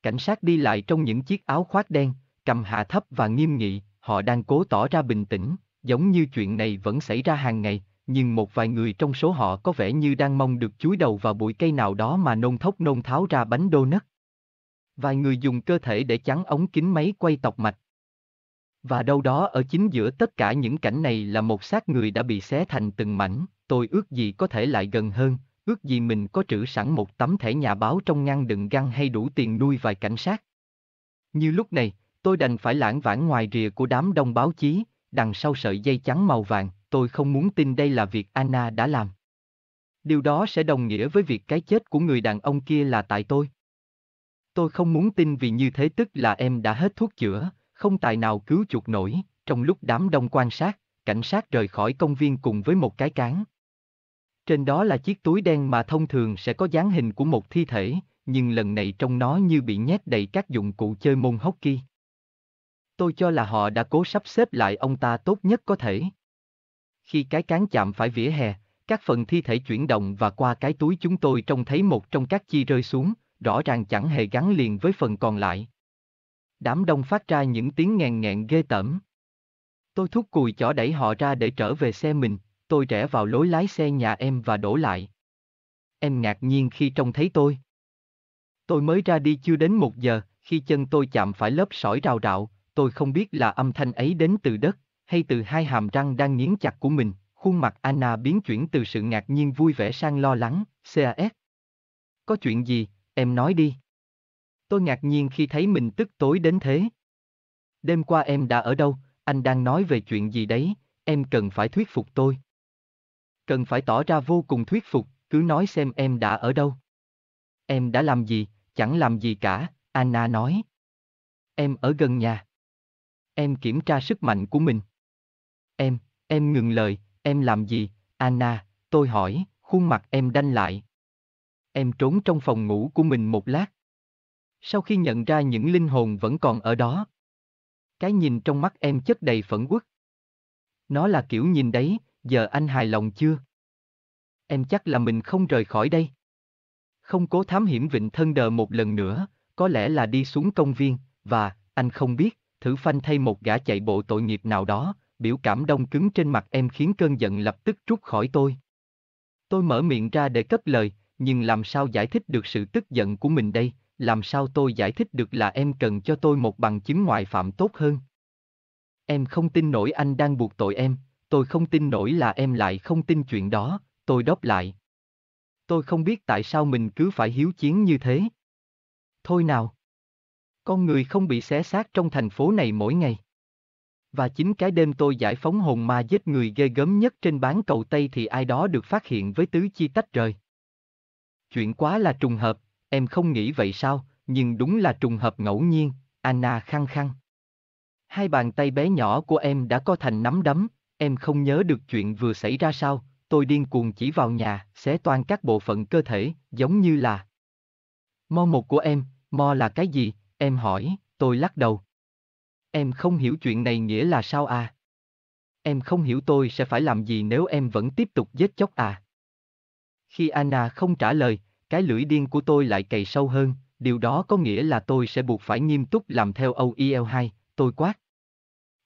Cảnh sát đi lại trong những chiếc áo khoác đen, cầm hạ thấp và nghiêm nghị, họ đang cố tỏ ra bình tĩnh, giống như chuyện này vẫn xảy ra hàng ngày, nhưng một vài người trong số họ có vẻ như đang mong được chúi đầu vào bụi cây nào đó mà nôn thốc nôn tháo ra bánh đô nất. Vài người dùng cơ thể để chắn ống kính máy quay tọc mạch. Và đâu đó ở chính giữa tất cả những cảnh này là một xác người đã bị xé thành từng mảnh, tôi ước gì có thể lại gần hơn, ước gì mình có trữ sẵn một tấm thẻ nhà báo trong ngăn đựng găng hay đủ tiền nuôi vài cảnh sát. Như lúc này, tôi đành phải lãng vãng ngoài rìa của đám đông báo chí, đằng sau sợi dây trắng màu vàng, tôi không muốn tin đây là việc Anna đã làm. Điều đó sẽ đồng nghĩa với việc cái chết của người đàn ông kia là tại tôi. Tôi không muốn tin vì như thế tức là em đã hết thuốc chữa, không tài nào cứu chuộc nổi, trong lúc đám đông quan sát, cảnh sát rời khỏi công viên cùng với một cái cán. Trên đó là chiếc túi đen mà thông thường sẽ có dáng hình của một thi thể, nhưng lần này trong nó như bị nhét đầy các dụng cụ chơi môn hockey. Tôi cho là họ đã cố sắp xếp lại ông ta tốt nhất có thể. Khi cái cán chạm phải vỉa hè, các phần thi thể chuyển động và qua cái túi chúng tôi trông thấy một trong các chi rơi xuống, rõ ràng chẳng hề gắn liền với phần còn lại. Đám đông phát ra những tiếng nghèn nghẹn ghê tởm. Tôi thúc cùi chỏ đẩy họ ra để trở về xe mình, tôi rẽ vào lối lái xe nhà em và đổ lại. Em ngạc nhiên khi trông thấy tôi. Tôi mới ra đi chưa đến một giờ, khi chân tôi chạm phải lớp sỏi rào rạo, tôi không biết là âm thanh ấy đến từ đất, hay từ hai hàm răng đang nghiến chặt của mình, khuôn mặt Anna biến chuyển từ sự ngạc nhiên vui vẻ sang lo lắng, CAS. Có chuyện gì, em nói đi. Tôi ngạc nhiên khi thấy mình tức tối đến thế. Đêm qua em đã ở đâu, anh đang nói về chuyện gì đấy, em cần phải thuyết phục tôi. Cần phải tỏ ra vô cùng thuyết phục, cứ nói xem em đã ở đâu. Em đã làm gì, chẳng làm gì cả, Anna nói. Em ở gần nhà. Em kiểm tra sức mạnh của mình. Em, em ngừng lời, em làm gì, Anna, tôi hỏi, khuôn mặt em đanh lại. Em trốn trong phòng ngủ của mình một lát. Sau khi nhận ra những linh hồn vẫn còn ở đó. Cái nhìn trong mắt em chất đầy phẫn uất. Nó là kiểu nhìn đấy, giờ anh hài lòng chưa? Em chắc là mình không rời khỏi đây. Không cố thám hiểm vịnh thân đờ một lần nữa, có lẽ là đi xuống công viên, và, anh không biết, thử phanh thay một gã chạy bộ tội nghiệp nào đó, biểu cảm đông cứng trên mặt em khiến cơn giận lập tức rút khỏi tôi. Tôi mở miệng ra để cất lời, nhưng làm sao giải thích được sự tức giận của mình đây, làm sao tôi giải thích được là em cần cho tôi một bằng chứng ngoại phạm tốt hơn. Em không tin nổi anh đang buộc tội em, tôi không tin nổi là em lại không tin chuyện đó, tôi đáp lại. Tôi không biết tại sao mình cứ phải hiếu chiến như thế. Thôi nào. Con người không bị xé xác trong thành phố này mỗi ngày. Và chính cái đêm tôi giải phóng hồn ma giết người ghê gớm nhất trên bán cầu Tây thì ai đó được phát hiện với tứ chi tách rời. Chuyện quá là trùng hợp, em không nghĩ vậy sao, nhưng đúng là trùng hợp ngẫu nhiên, Anna khăng khăng. Hai bàn tay bé nhỏ của em đã co thành nắm đấm, em không nhớ được chuyện vừa xảy ra sao, tôi điên cuồng chỉ vào nhà, xé toan các bộ phận cơ thể, giống như là... Mo một của em, mo là cái gì, em hỏi, tôi lắc đầu. Em không hiểu chuyện này nghĩa là sao à? Em không hiểu tôi sẽ phải làm gì nếu em vẫn tiếp tục giết chóc à? Khi Anna không trả lời, cái lưỡi điên của tôi lại cày sâu hơn, điều đó có nghĩa là tôi sẽ buộc phải nghiêm túc làm theo OEL2, tôi quát.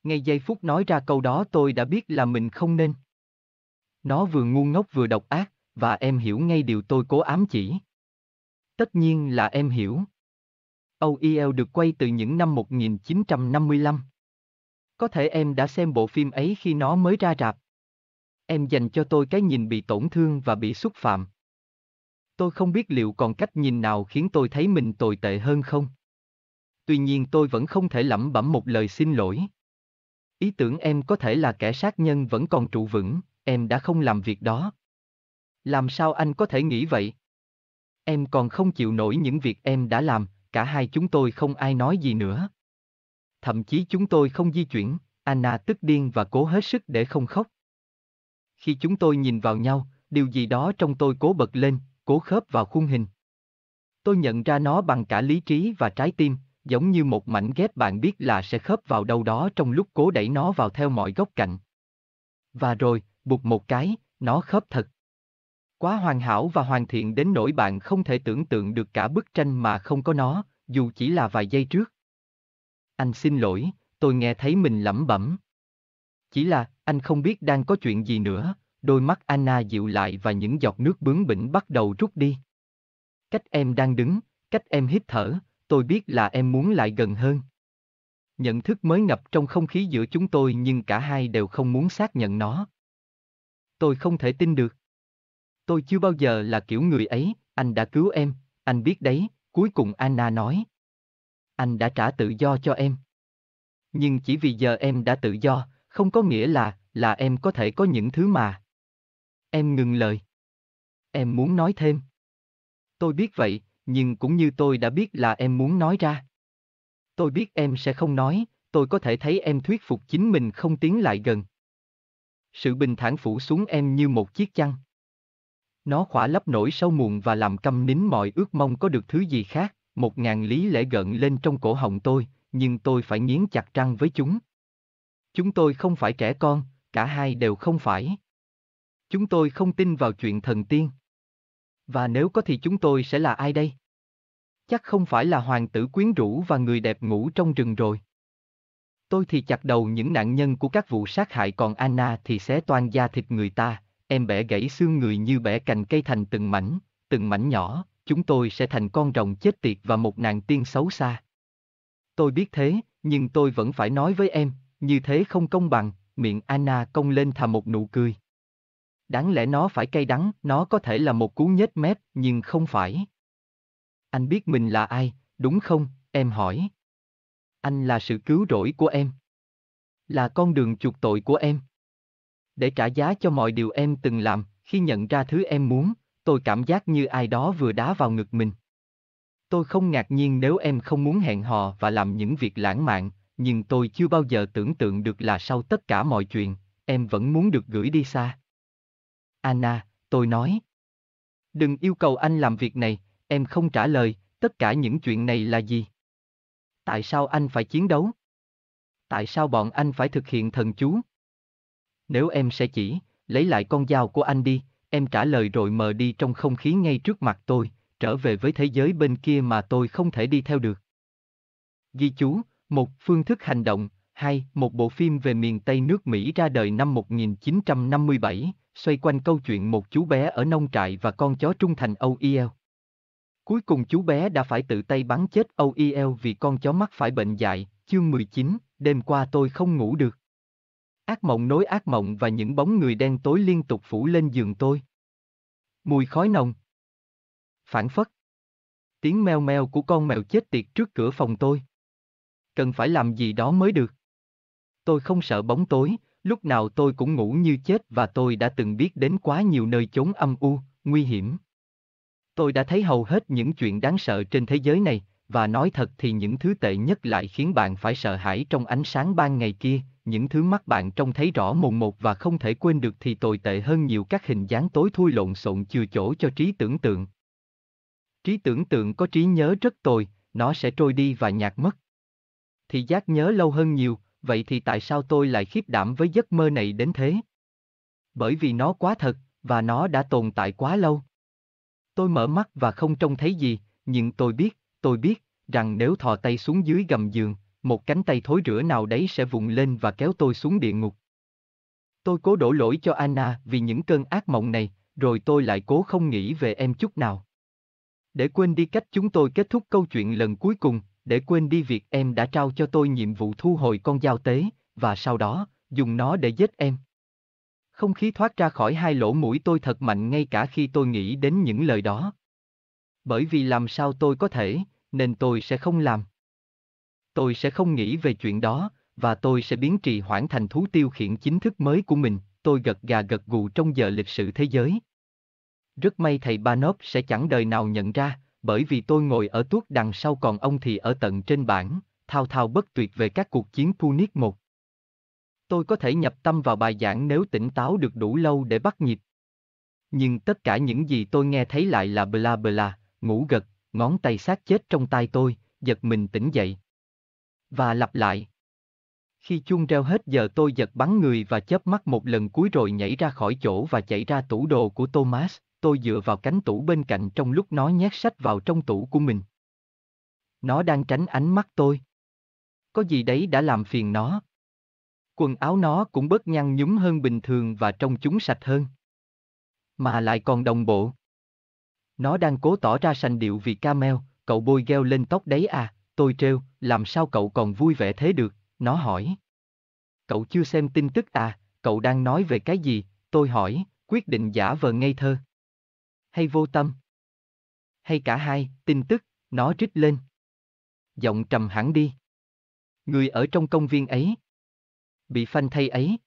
Ngay giây phút nói ra câu đó tôi đã biết là mình không nên. Nó vừa ngu ngốc vừa độc ác, và em hiểu ngay điều tôi cố ám chỉ. Tất nhiên là em hiểu. OEL được quay từ những năm 1955. Có thể em đã xem bộ phim ấy khi nó mới ra rạp. Em dành cho tôi cái nhìn bị tổn thương và bị xúc phạm. Tôi không biết liệu còn cách nhìn nào khiến tôi thấy mình tồi tệ hơn không. Tuy nhiên tôi vẫn không thể lẩm bẩm một lời xin lỗi. Ý tưởng em có thể là kẻ sát nhân vẫn còn trụ vững, em đã không làm việc đó. Làm sao anh có thể nghĩ vậy? Em còn không chịu nổi những việc em đã làm, cả hai chúng tôi không ai nói gì nữa. Thậm chí chúng tôi không di chuyển, Anna tức điên và cố hết sức để không khóc. Khi chúng tôi nhìn vào nhau, điều gì đó trong tôi cố bật lên, cố khớp vào khuôn hình. Tôi nhận ra nó bằng cả lý trí và trái tim, giống như một mảnh ghép bạn biết là sẽ khớp vào đâu đó trong lúc cố đẩy nó vào theo mọi góc cạnh. Và rồi, buộc một cái, nó khớp thật. Quá hoàn hảo và hoàn thiện đến nỗi bạn không thể tưởng tượng được cả bức tranh mà không có nó, dù chỉ là vài giây trước. Anh xin lỗi, tôi nghe thấy mình lẩm bẩm. Chỉ là, anh không biết đang có chuyện gì nữa, đôi mắt Anna dịu lại và những giọt nước bướng bỉnh bắt đầu rút đi. Cách em đang đứng, cách em hít thở, tôi biết là em muốn lại gần hơn. Nhận thức mới ngập trong không khí giữa chúng tôi nhưng cả hai đều không muốn xác nhận nó. Tôi không thể tin được. Tôi chưa bao giờ là kiểu người ấy, anh đã cứu em, anh biết đấy, cuối cùng Anna nói. Anh đã trả tự do cho em. Nhưng chỉ vì giờ em đã tự do, không có nghĩa là, là em có thể có những thứ mà. Em ngừng lời. Em muốn nói thêm. Tôi biết vậy, nhưng cũng như tôi đã biết là em muốn nói ra. Tôi biết em sẽ không nói, tôi có thể thấy em thuyết phục chính mình không tiến lại gần. Sự bình thản phủ xuống em như một chiếc chăn. Nó khỏa lấp nỗi sâu muộn và làm câm nín mọi ước mong có được thứ gì khác, một ngàn lý lẽ gợn lên trong cổ họng tôi, nhưng tôi phải nghiến chặt răng với chúng. Chúng tôi không phải trẻ con, cả hai đều không phải. Chúng tôi không tin vào chuyện thần tiên. Và nếu có thì chúng tôi sẽ là ai đây? Chắc không phải là hoàng tử quyến rũ và người đẹp ngủ trong rừng rồi. Tôi thì chặt đầu những nạn nhân của các vụ sát hại còn Anna thì xé toan da thịt người ta, em bẻ gãy xương người như bẻ cành cây thành từng mảnh, từng mảnh nhỏ, chúng tôi sẽ thành con rồng chết tiệt và một nàng tiên xấu xa. Tôi biết thế, nhưng tôi vẫn phải nói với em, như thế không công bằng, miệng Anna cong lên thà một nụ cười. Đáng lẽ nó phải cay đắng, nó có thể là một cú nhếch mép, nhưng không phải. Anh biết mình là ai, đúng không, em hỏi. Anh là sự cứu rỗi của em. Là con đường chuộc tội của em. Để trả giá cho mọi điều em từng làm, khi nhận ra thứ em muốn, tôi cảm giác như ai đó vừa đá vào ngực mình. Tôi không ngạc nhiên nếu em không muốn hẹn hò và làm những việc lãng mạn, nhưng tôi chưa bao giờ tưởng tượng được là sau tất cả mọi chuyện, em vẫn muốn được gửi đi xa. Anna, tôi nói. Đừng yêu cầu anh làm việc này, em không trả lời, tất cả những chuyện này là gì? Tại sao anh phải chiến đấu? Tại sao bọn anh phải thực hiện thần chú? Nếu em sẽ chỉ, lấy lại con dao của anh đi, em trả lời rồi mờ đi trong không khí ngay trước mặt tôi, trở về với thế giới bên kia mà tôi không thể đi theo được. Ghi chú, một phương thức hành động, hai, một bộ phim về miền Tây nước Mỹ ra đời năm 1957, xoay quanh câu chuyện một chú bé ở nông trại và con chó trung thành OEL. Cuối cùng chú bé đã phải tự tay bắn chết OEL vì con chó mắc phải bệnh dại, chương 19, đêm qua tôi không ngủ được. Ác mộng nối ác mộng và những bóng người đen tối liên tục phủ lên giường tôi. Mùi khói nồng. Phản phất. Tiếng meo meo của con mèo chết tiệt trước cửa phòng tôi. Cần phải làm gì đó mới được. Tôi không sợ bóng tối, lúc nào tôi cũng ngủ như chết và tôi đã từng biết đến quá nhiều nơi chốn âm u, nguy hiểm. Tôi đã thấy hầu hết những chuyện đáng sợ trên thế giới này, và nói thật thì những thứ tệ nhất lại khiến bạn phải sợ hãi trong ánh sáng ban ngày kia, những thứ mắt bạn trông thấy rõ mồn một và không thể quên được thì tồi tệ hơn nhiều các hình dáng tối thui lộn xộn chừa chỗ cho trí tưởng tượng. Trí tưởng tượng có trí nhớ rất tồi, nó sẽ trôi đi và nhạt mất. Thì giác nhớ lâu hơn nhiều, vậy thì tại sao tôi lại khiếp đảm với giấc mơ này đến thế? Bởi vì nó quá thật, và nó đã tồn tại quá lâu. Tôi mở mắt và không trông thấy gì, nhưng tôi biết, tôi biết, rằng nếu thò tay xuống dưới gầm giường, một cánh tay thối rữa nào đấy sẽ vùng lên và kéo tôi xuống địa ngục. Tôi cố đổ lỗi cho Anna vì những cơn ác mộng này, rồi tôi lại cố không nghĩ về em chút nào. Để quên đi cách chúng tôi kết thúc câu chuyện lần cuối cùng, để quên đi việc em đã trao cho tôi nhiệm vụ thu hồi con dao tế, và sau đó, dùng nó để giết em. Không khí thoát ra khỏi hai lỗ mũi tôi thật mạnh ngay cả khi tôi nghĩ đến những lời đó. Bởi vì làm sao tôi có thể, nên tôi sẽ không làm. Tôi sẽ không nghĩ về chuyện đó, và tôi sẽ biến trì hoãn thành thú tiêu khiển chính thức mới của mình, tôi gật gà gật gù trong giờ lịch sử thế giới. Rất may thầy Banop sẽ chẳng đời nào nhận ra, bởi vì tôi ngồi ở tuốt đằng sau còn ông thì ở tận trên bảng, thao thao bất tuyệt về các cuộc chiến Punic 1. Tôi có thể nhập tâm vào bài giảng nếu tỉnh táo được đủ lâu để bắt nhịp. Nhưng tất cả những gì tôi nghe thấy lại là bla bla, ngủ gật, ngón tay sát chết trong tay tôi, giật mình tỉnh dậy. Và lặp lại. Khi chuông reo hết giờ tôi giật bắn người và chớp mắt một lần cuối rồi nhảy ra khỏi chỗ và chạy ra tủ đồ của Thomas, tôi dựa vào cánh tủ bên cạnh trong lúc nó nhét sách vào trong tủ của mình. Nó đang tránh ánh mắt tôi. Có gì đấy đã làm phiền nó. Quần áo nó cũng bớt nhăn nhúm hơn bình thường và trông chúng sạch hơn. Mà lại còn đồng bộ. Nó đang cố tỏ ra sành điệu vì Camel, cậu bôi gel lên tóc đấy à, tôi trêu, làm sao cậu còn vui vẻ thế được, nó hỏi. Cậu chưa xem tin tức à, cậu đang nói về cái gì, tôi hỏi, quyết định giả vờ ngây thơ. Hay vô tâm? Hay cả hai, tin tức, nó rít lên. Giọng trầm hẳn đi. Người ở trong công viên ấy. Bị phanh thay ấy.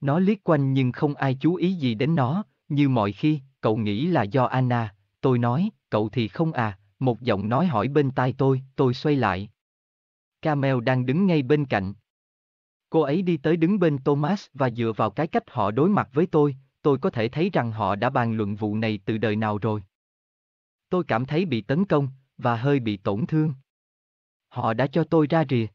Nó liếc quanh nhưng không ai chú ý gì đến nó, như mọi khi, cậu nghĩ là do Anna, tôi nói, cậu thì không à, một giọng nói hỏi bên tai tôi, tôi xoay lại. Camel đang đứng ngay bên cạnh. Cô ấy đi tới đứng bên Thomas và dựa vào cái cách họ đối mặt với tôi, tôi có thể thấy rằng họ đã bàn luận vụ này từ đời nào rồi. Tôi cảm thấy bị tấn công, và hơi bị tổn thương. Họ đã cho tôi ra rìa.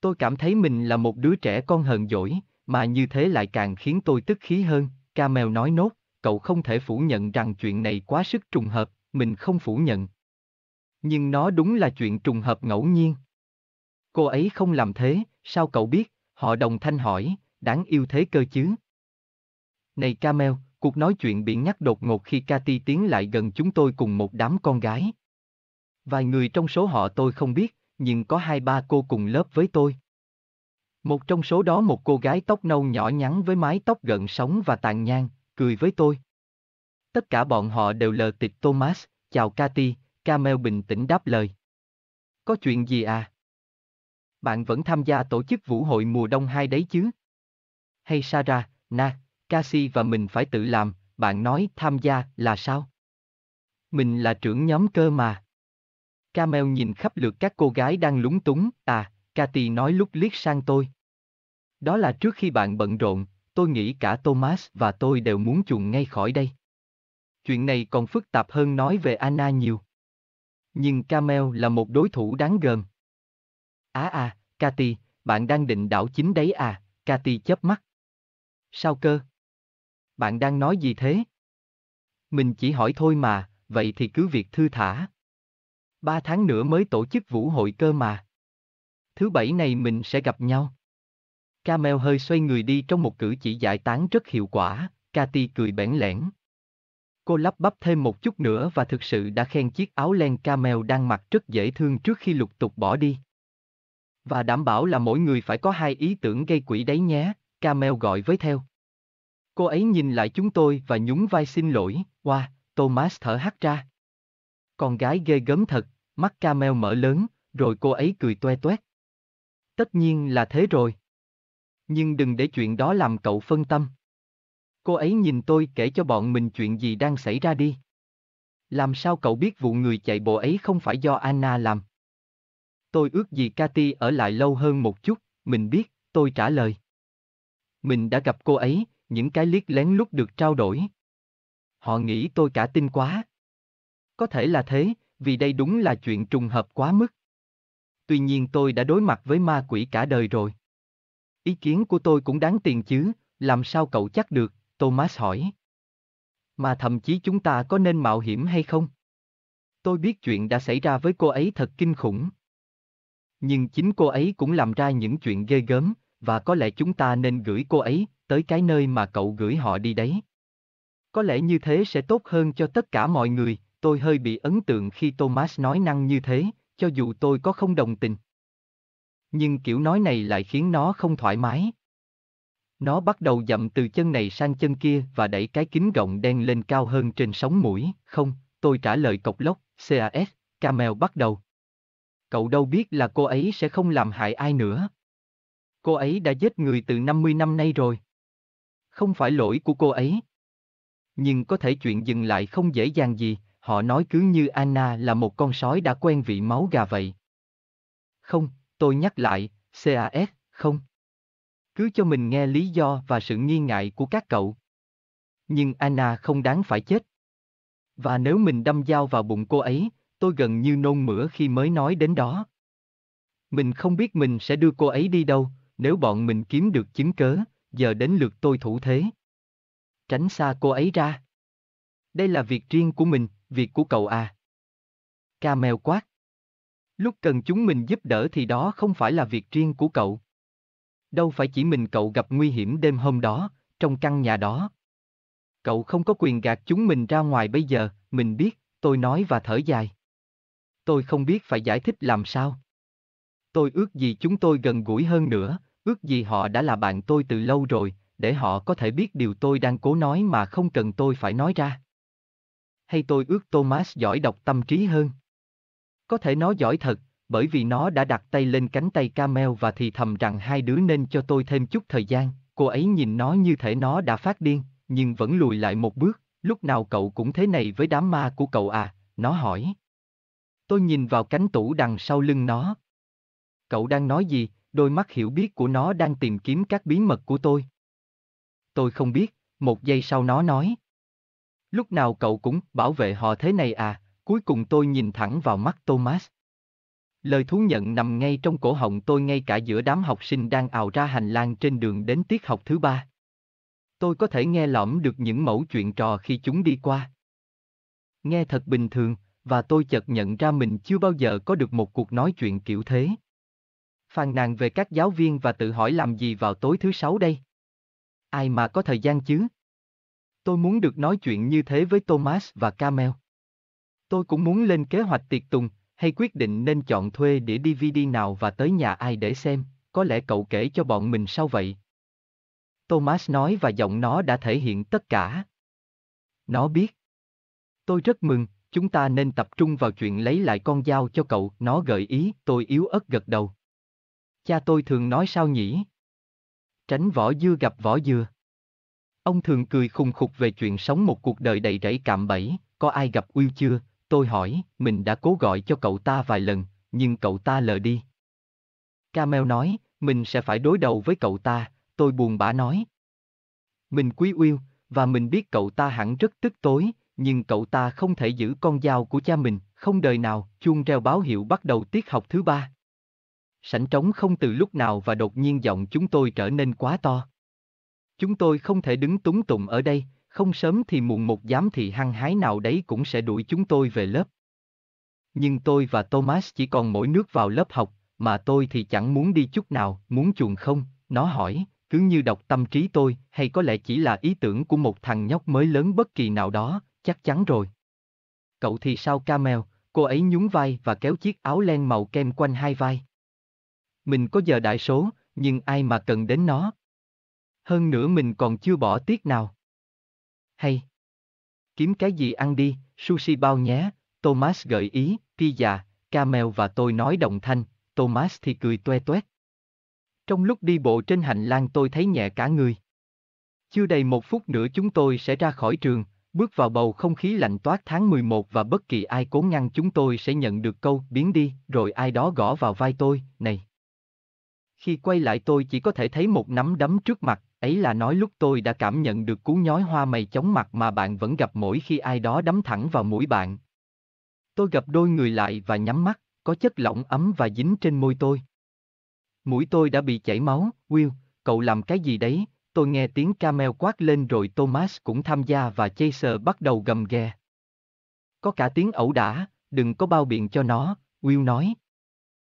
Tôi cảm thấy mình là một đứa trẻ con hờn dỗi, mà như thế lại càng khiến tôi tức khí hơn, Camel nói nốt, cậu không thể phủ nhận rằng chuyện này quá sức trùng hợp, mình không phủ nhận. Nhưng nó đúng là chuyện trùng hợp ngẫu nhiên. Cô ấy không làm thế, sao cậu biết, họ đồng thanh hỏi, đáng yêu thế cơ chứ. Này Camel, cuộc nói chuyện bị nhắc đột ngột khi Cathy tiến lại gần chúng tôi cùng một đám con gái. Vài người trong số họ tôi không biết, nhưng có hai ba cô cùng lớp với tôi. Một trong số đó một cô gái tóc nâu nhỏ nhắn với mái tóc gợn sóng và tàn nhang, cười với tôi. Tất cả bọn họ đều lờ tịch Thomas, chào Cathy, Camel bình tĩnh đáp lời. Có chuyện gì à? Bạn vẫn tham gia tổ chức vũ hội mùa đông hai đấy chứ? Hay Sarah, Na, Cassie và mình phải tự làm, bạn nói tham gia là sao? Mình là trưởng nhóm cơ mà. Camel nhìn khắp lượt các cô gái đang lúng túng, à, Cathy nói lúc liếc sang tôi. Đó là trước khi bạn bận rộn, tôi nghĩ cả Thomas và tôi đều muốn chuồn ngay khỏi đây. Chuyện này còn phức tạp hơn nói về Anna nhiều. Nhưng Camel là một đối thủ đáng gờm. Á à, à, Cathy, bạn đang định đảo chính đấy à, Cathy chớp mắt. Sao cơ? Bạn đang nói gì thế? Mình chỉ hỏi thôi mà, vậy thì cứ việc thư thả. Ba tháng nữa mới tổ chức vũ hội cơ mà. Thứ bảy này mình sẽ gặp nhau. Camel hơi xoay người đi trong một cử chỉ giải tán rất hiệu quả, Cathy cười bẽn lẽn. Cô lắp bắp thêm một chút nữa và thực sự đã khen chiếc áo len Camel đang mặc rất dễ thương trước khi lục tục bỏ đi. Và đảm bảo là mỗi người phải có hai ý tưởng gây quỹ đấy nhé, Camel gọi với theo. Cô ấy nhìn lại chúng tôi và nhún vai xin lỗi, wow, Thomas thở hắt ra. Con gái ghê gớm thật, mắt Camel mở lớn, rồi cô ấy cười toe toét. Tất nhiên là thế rồi. Nhưng đừng để chuyện đó làm cậu phân tâm. Cô ấy nhìn tôi kể cho bọn mình chuyện gì đang xảy ra đi. Làm sao cậu biết vụ người chạy bộ ấy không phải do Anna làm? Tôi ước gì Cathy ở lại lâu hơn một chút, mình biết, tôi trả lời. Mình đã gặp cô ấy, những cái liếc lén lúc được trao đổi. Họ nghĩ tôi cả tin quá. Có thể là thế, vì đây đúng là chuyện trùng hợp quá mức. Tuy nhiên tôi đã đối mặt với ma quỷ cả đời rồi. Ý kiến của tôi cũng đáng tiền chứ, làm sao cậu chắc được, Thomas hỏi. Mà thậm chí chúng ta có nên mạo hiểm hay không? Tôi biết chuyện đã xảy ra với cô ấy thật kinh khủng. Nhưng chính cô ấy cũng làm ra những chuyện ghê gớm, và có lẽ chúng ta nên gửi cô ấy tới cái nơi mà cậu gửi họ đi đấy. Có lẽ như thế sẽ tốt hơn cho tất cả mọi người, tôi hơi bị ấn tượng khi Thomas nói năng như thế, cho dù tôi có không đồng tình. Nhưng kiểu nói này lại khiến nó không thoải mái. Nó bắt đầu dậm từ chân này sang chân kia và đẩy cái kính gọng đen lên cao hơn trên sống mũi, không, tôi trả lời cộc lốc, CAS, Camel bắt đầu. Cậu đâu biết là cô ấy sẽ không làm hại ai nữa. Cô ấy đã giết người từ 50 năm nay rồi. Không phải lỗi của cô ấy. Nhưng có thể chuyện dừng lại không dễ dàng gì, họ nói cứ như Anna là một con sói đã quen vị máu gà vậy. Không, tôi nhắc lại, CAS, không. Cứ cho mình nghe lý do và sự nghi ngại của các cậu. Nhưng Anna không đáng phải chết. Và nếu mình đâm dao vào bụng cô ấy, tôi gần như nôn mửa khi mới nói đến đó. Mình không biết mình sẽ đưa cô ấy đi đâu, nếu bọn mình kiếm được chứng cớ, giờ đến lượt tôi thủ thế. Tránh xa cô ấy ra. Đây là việc riêng của mình, việc của cậu à. Camel quát. Lúc cần chúng mình giúp đỡ thì đó không phải là việc riêng của cậu. Đâu phải chỉ mình cậu gặp nguy hiểm đêm hôm đó, trong căn nhà đó. Cậu không có quyền gạt chúng mình ra ngoài bây giờ, mình biết, tôi nói và thở dài. Tôi không biết phải giải thích làm sao. Tôi ước gì chúng tôi gần gũi hơn nữa, ước gì họ đã là bạn tôi từ lâu rồi, để họ có thể biết điều tôi đang cố nói mà không cần tôi phải nói ra. Hay tôi ước Thomas giỏi đọc tâm trí hơn. Có thể nó giỏi thật, bởi vì nó đã đặt tay lên cánh tay Camel và thì thầm rằng hai đứa nên cho tôi thêm chút thời gian, cô ấy nhìn nó như thể nó đã phát điên, nhưng vẫn lùi lại một bước, lúc nào cậu cũng thế này với đám ma của cậu à, nó hỏi. Tôi nhìn vào cánh tủ đằng sau lưng nó. Cậu đang nói gì, đôi mắt hiểu biết của nó đang tìm kiếm các bí mật của tôi. Tôi không biết, một giây sau nó nói. Lúc nào cậu cũng bảo vệ họ thế này à, cuối cùng tôi nhìn thẳng vào mắt Thomas. Lời thú nhận nằm ngay trong cổ họng tôi ngay cả giữa đám học sinh đang ào ra hành lang trên đường đến tiết học thứ ba. Tôi có thể nghe lõm được những mẫu chuyện trò khi chúng đi qua. Nghe thật bình thường, và tôi chợt nhận ra mình chưa bao giờ có được một cuộc nói chuyện kiểu thế. Phàn nàn về các giáo viên và tự hỏi làm gì vào tối thứ sáu đây? Ai mà có thời gian chứ? Tôi muốn được nói chuyện như thế với Thomas và Camel. Tôi cũng muốn lên kế hoạch tiệc tùng, hay quyết định nên chọn thuê đĩa DVD nào và tới nhà ai để xem, có lẽ cậu kể cho bọn mình sau vậy. Thomas nói và giọng nó đã thể hiện tất cả. Nó biết. Tôi rất mừng, chúng ta nên tập trung vào chuyện lấy lại con dao cho cậu, nó gợi ý, tôi yếu ớt gật đầu. Cha tôi thường nói sao nhỉ? Tránh vỏ dưa gặp vỏ dừa. Ông thường cười khùng khục về chuyện sống một cuộc đời đầy rẫy cạm bẫy, có ai gặp Will chưa? Tôi hỏi, mình đã cố gọi cho cậu ta vài lần, nhưng cậu ta lờ đi. Camel nói, mình sẽ phải đối đầu với cậu ta, tôi buồn bã nói. Mình quý Will, và mình biết cậu ta hẳn rất tức tối, nhưng cậu ta không thể giữ con dao của cha mình, không đời nào, chuông reo báo hiệu bắt đầu tiết học thứ ba. Sảnh trống không từ lúc nào và đột nhiên giọng chúng tôi trở nên quá to. Chúng tôi không thể đứng túng tụng ở đây, không sớm thì muộn một giám thị hăng hái nào đấy cũng sẽ đuổi chúng tôi về lớp. Nhưng tôi và Thomas chỉ còn mỗi nước vào lớp học, mà tôi thì chẳng muốn đi chút nào, muốn chuồn không, nó hỏi, cứ như đọc tâm trí tôi, hay có lẽ chỉ là ý tưởng của một thằng nhóc mới lớn bất kỳ nào đó, chắc chắn rồi. Cậu thì sao Camel, cô ấy nhún vai và kéo chiếc áo len màu kem quanh hai vai. Mình có giờ đại số, nhưng ai mà cần đến nó. Hơn nữa mình còn chưa bỏ tiết nào. Hay. Kiếm cái gì ăn đi, sushi bao nhé, Thomas gợi ý, pizza, camel và tôi nói đồng thanh, Thomas thì cười toe toét. Trong lúc đi bộ trên hành lang tôi thấy nhẹ cả người. Chưa đầy một phút nữa chúng tôi sẽ ra khỏi trường, bước vào bầu không khí lạnh toát tháng 11 và bất kỳ ai cố ngăn chúng tôi sẽ nhận được câu biến đi, rồi ai đó gõ vào vai tôi, này. Khi quay lại tôi chỉ có thể thấy một nắm đấm trước mặt, ấy là nói lúc tôi đã cảm nhận được cú nhói hoa mày chóng mặt mà bạn vẫn gặp mỗi khi ai đó đấm thẳng vào mũi bạn. Tôi gặp đôi người lại và nhắm mắt, có chất lỏng ấm và dính trên môi tôi. Mũi tôi đã bị chảy máu, Will, cậu làm cái gì đấy? Tôi nghe tiếng Camel quát lên rồi Thomas cũng tham gia và Chaser bắt đầu gầm ghe. Có cả tiếng ẩu đả, đừng có bao biện cho nó, Will nói.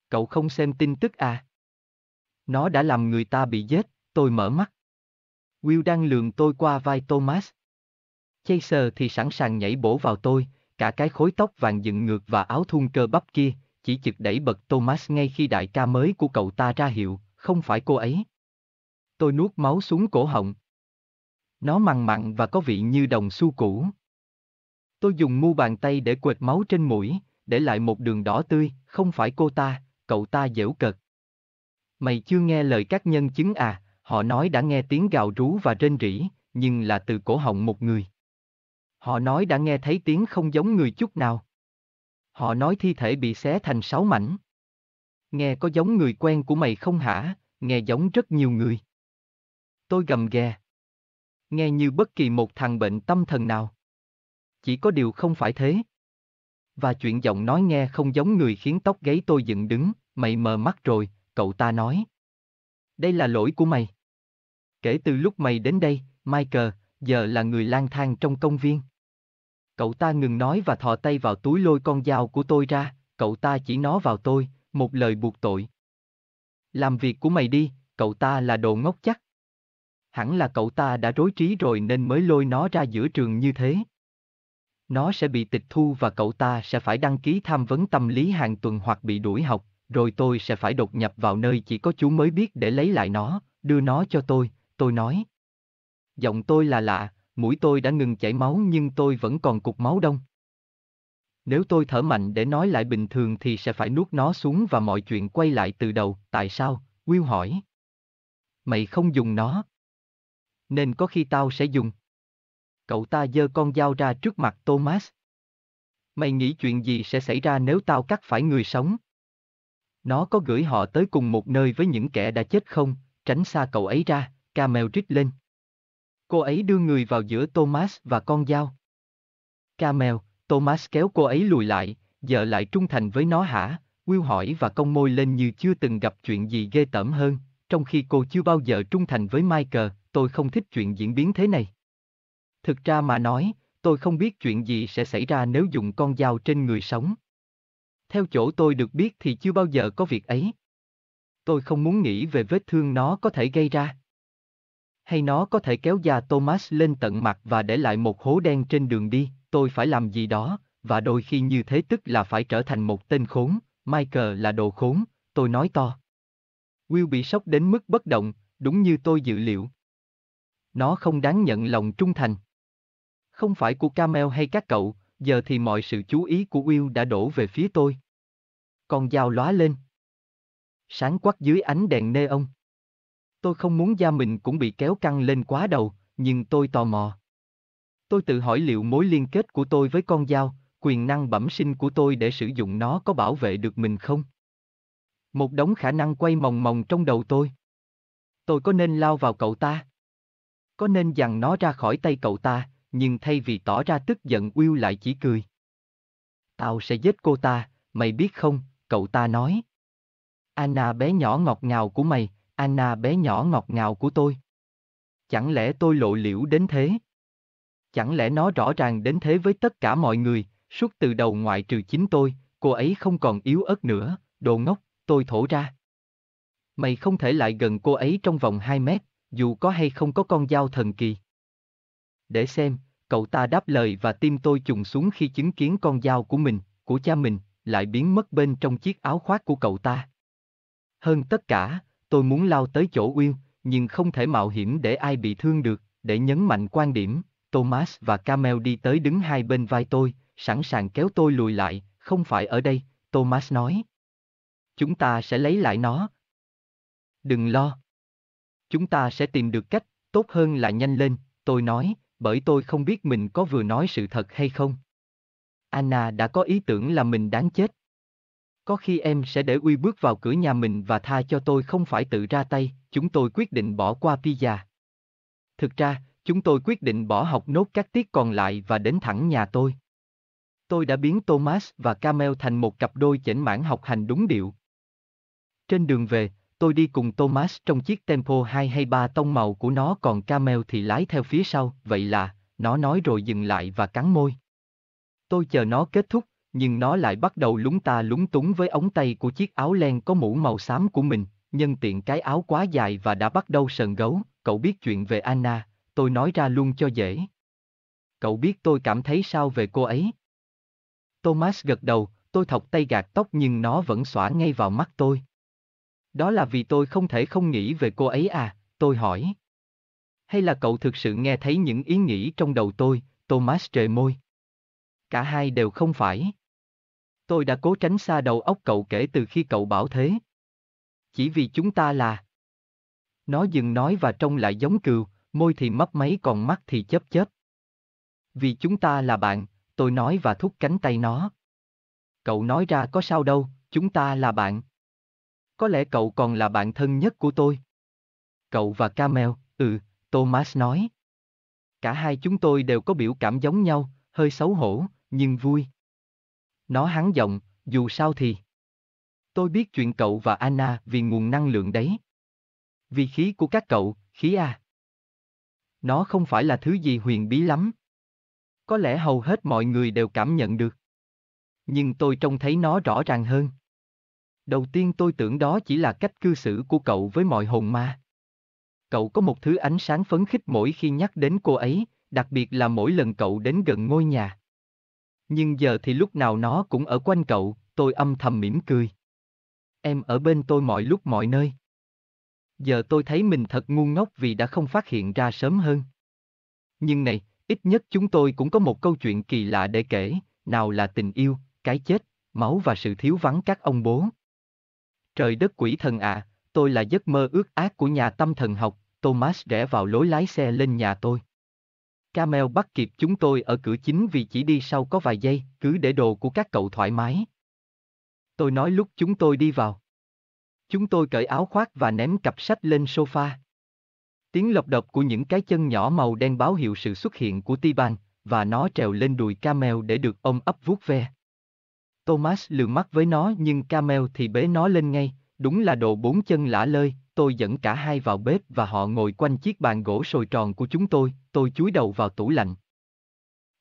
Cậu không xem tin tức à? Nó đã làm người ta bị giết, tôi mở mắt. Will đang lường tôi qua vai Thomas. Chaser thì sẵn sàng nhảy bổ vào tôi, cả cái khối tóc vàng dựng ngược và áo thun cơ bắp kia, chỉ chực đẩy bật Thomas ngay khi đại ca mới của cậu ta ra hiệu, không phải cô ấy. Tôi nuốt máu xuống cổ họng. Nó mặn mặn và có vị như đồng xu cũ. Tôi dùng mu bàn tay để quệt máu trên mũi, để lại một đường đỏ tươi, không phải cô ta, cậu ta dễu cợt. Mày chưa nghe lời các nhân chứng à, họ nói đã nghe tiếng gào rú và rên rỉ, nhưng là từ cổ họng một người. Họ nói đã nghe thấy tiếng không giống người chút nào. Họ nói thi thể bị xé thành sáu mảnh. Nghe có giống người quen của mày không hả, nghe giống rất nhiều người. Tôi gầm ghè. Nghe như bất kỳ một thằng bệnh tâm thần nào. Chỉ có điều không phải thế. Và chuyện giọng nói nghe không giống người khiến tóc gáy tôi dựng đứng, mày mờ mắt rồi, cậu ta nói. Đây là lỗi của mày. Kể từ lúc mày đến đây, Michael, giờ là người lang thang trong công viên. Cậu ta ngừng nói và thò tay vào túi lôi con dao của tôi ra, cậu ta chỉ nó vào tôi, một lời buộc tội. Làm việc của mày đi, cậu ta là đồ ngốc chắc. Hẳn là cậu ta đã rối trí rồi nên mới lôi nó ra giữa trường như thế. Nó sẽ bị tịch thu và cậu ta sẽ phải đăng ký tham vấn tâm lý hàng tuần hoặc bị đuổi học, rồi tôi sẽ phải đột nhập vào nơi chỉ có chú mới biết để lấy lại nó, đưa nó cho tôi, tôi nói. Giọng tôi là lạ, mũi tôi đã ngừng chảy máu nhưng tôi vẫn còn cục máu đông. Nếu tôi thở mạnh để nói lại bình thường thì sẽ phải nuốt nó xuống và mọi chuyện quay lại từ đầu, tại sao? Will hỏi. Mày không dùng nó. Nên có khi tao sẽ dùng. Cậu ta giơ con dao ra trước mặt Thomas. Mày nghĩ chuyện gì sẽ xảy ra nếu tao cắt phải người sống? Nó có gửi họ tới cùng một nơi với những kẻ đã chết không, tránh xa cậu ấy ra, Camel rít lên. Cô ấy đưa người vào giữa Thomas và con dao. Camel, Thomas kéo cô ấy lùi lại, giờ lại trung thành với nó hả? Will hỏi và cong môi lên như chưa từng gặp chuyện gì ghê tởm hơn, trong khi cô chưa bao giờ trung thành với Michael, tôi không thích chuyện diễn biến thế này. Thực ra mà nói, tôi không biết chuyện gì sẽ xảy ra nếu dùng con dao trên người sống. Theo chỗ tôi được biết thì chưa bao giờ có việc ấy. Tôi không muốn nghĩ về vết thương nó có thể gây ra. Hay nó có thể kéo da Thomas lên tận mặt và để lại một hố đen trên đường đi, tôi phải làm gì đó, và đôi khi như thế tức là phải trở thành một tên khốn, Michael là đồ khốn, tôi nói to. Will bị sốc đến mức bất động, đúng như tôi dự liệu. Nó không đáng nhận lòng trung thành. Không phải của Camel hay các cậu, giờ thì mọi sự chú ý của Will đã đổ về phía tôi. Con dao lóa lên. Sáng quắc dưới ánh đèn neon. Tôi không muốn da mình cũng bị kéo căng lên quá đầu, nhưng tôi tò mò. Tôi tự hỏi liệu mối liên kết của tôi với con dao, quyền năng bẩm sinh của tôi để sử dụng nó có bảo vệ được mình không? Một đống khả năng quay mòng mòng trong đầu tôi. Tôi có nên lao vào cậu ta? Có nên dằn nó ra khỏi tay cậu ta, nhưng thay vì tỏ ra tức giận Will lại chỉ cười. Tao sẽ giết cô ta, mày biết không, cậu ta nói. Anna bé nhỏ ngọt ngào của mày, Anna bé nhỏ ngọt ngào của tôi. Chẳng lẽ tôi lộ liễu đến thế? Chẳng lẽ nó rõ ràng đến thế với tất cả mọi người, suốt từ đầu ngoại trừ chính tôi, cô ấy không còn yếu ớt nữa, đồ ngốc, tôi thổ ra. Mày không thể lại gần cô ấy trong vòng 2 mét, dù có hay không có con dao thần kỳ. Để xem, cậu ta đáp lời và tim tôi trùng xuống khi chứng kiến con dao của mình, của cha mình, lại biến mất bên trong chiếc áo khoác của cậu ta. Hơn tất cả, tôi muốn lao tới chỗ Will, nhưng không thể mạo hiểm để ai bị thương được, để nhấn mạnh quan điểm, Thomas và Camel đi tới đứng hai bên vai tôi, sẵn sàng kéo tôi lùi lại, không phải ở đây, Thomas nói. Chúng ta sẽ lấy lại nó. Đừng lo. Chúng ta sẽ tìm được cách, tốt hơn là nhanh lên, tôi nói, bởi tôi không biết mình có vừa nói sự thật hay không. Anna đã có ý tưởng là mình đáng chết. Có khi em sẽ để Uy bước vào cửa nhà mình và tha cho tôi không phải tự ra tay, chúng tôi quyết định bỏ qua pizza. Thực ra, chúng tôi quyết định bỏ học nốt các tiết còn lại và đến thẳng nhà tôi. Tôi đã biến Thomas và Camel thành một cặp đôi chỉnh mãn học hành đúng điệu. Trên đường về, tôi đi cùng Thomas trong chiếc Tempo 2 hay 3 tông màu của nó còn Camel thì lái theo phía sau, vậy là, nó nói rồi dừng lại và cắn môi. Tôi chờ nó kết thúc, nhưng nó lại bắt đầu lúng ta lúng túng với ống tay của chiếc áo len có mũ màu xám của mình, nhân tiện cái áo quá dài và đã bắt đầu sờn gấu, cậu biết chuyện về Anna, tôi nói ra luôn cho dễ. Cậu biết tôi cảm thấy sao về cô ấy? Thomas gật đầu, tôi thọc tay gạt tóc nhưng nó vẫn xõa ngay vào mắt tôi. Đó là vì tôi không thể không nghĩ về cô ấy à, tôi hỏi. Hay là cậu thực sự nghe thấy những ý nghĩ trong đầu tôi, Thomas trề môi. Cả hai đều không phải. Tôi đã cố tránh xa đầu óc cậu kể từ khi cậu bảo thế. Chỉ vì chúng ta là... Nó dừng nói và trông lại giống cừu, môi thì mấp máy còn mắt thì chớp chớp. Vì chúng ta là bạn, tôi nói và thúc cánh tay nó. Cậu nói ra có sao đâu, chúng ta là bạn. Có lẽ cậu còn là bạn thân nhất của tôi. Cậu và Camel, ừ, Thomas nói. Cả hai chúng tôi đều có biểu cảm giống nhau, hơi xấu hổ, nhưng vui. Nó hắn giọng, dù sao thì. Tôi biết chuyện cậu và Anna vì nguồn năng lượng đấy. Vì khí của các cậu, khí A. Nó không phải là thứ gì huyền bí lắm. Có lẽ hầu hết mọi người đều cảm nhận được. Nhưng tôi trông thấy nó rõ ràng hơn. Đầu tiên tôi tưởng đó chỉ là cách cư xử của cậu với mọi hồn ma. Cậu có một thứ ánh sáng phấn khích mỗi khi nhắc đến cô ấy, đặc biệt là mỗi lần cậu đến gần ngôi nhà. Nhưng giờ thì lúc nào nó cũng ở quanh cậu, tôi âm thầm mỉm cười. Em ở bên tôi mọi lúc mọi nơi. Giờ tôi thấy mình thật ngu ngốc vì đã không phát hiện ra sớm hơn. Nhưng này, ít nhất chúng tôi cũng có một câu chuyện kỳ lạ để kể, nào là tình yêu, cái chết, máu và sự thiếu vắng các ông bố. Trời đất quỷ thần ạ, tôi là giấc mơ ước ác của nhà tâm thần học, Thomas rẽ vào lối lái xe lên nhà tôi. Camel bắt kịp chúng tôi ở cửa chính vì chỉ đi sau có vài giây, cứ để đồ của các cậu thoải mái. Tôi nói lúc chúng tôi đi vào. Chúng tôi cởi áo khoác và ném cặp sách lên sofa. Tiếng lộc độc của những cái chân nhỏ màu đen báo hiệu sự xuất hiện của Tiban, và nó trèo lên đùi Camel để được ôm ấp vuốt ve. Thomas lường mắt với nó nhưng Camel thì bế nó lên ngay, đúng là đồ bốn chân lả lơi, tôi dẫn cả hai vào bếp và họ ngồi quanh chiếc bàn gỗ sồi tròn của chúng tôi, tôi chúi đầu vào tủ lạnh.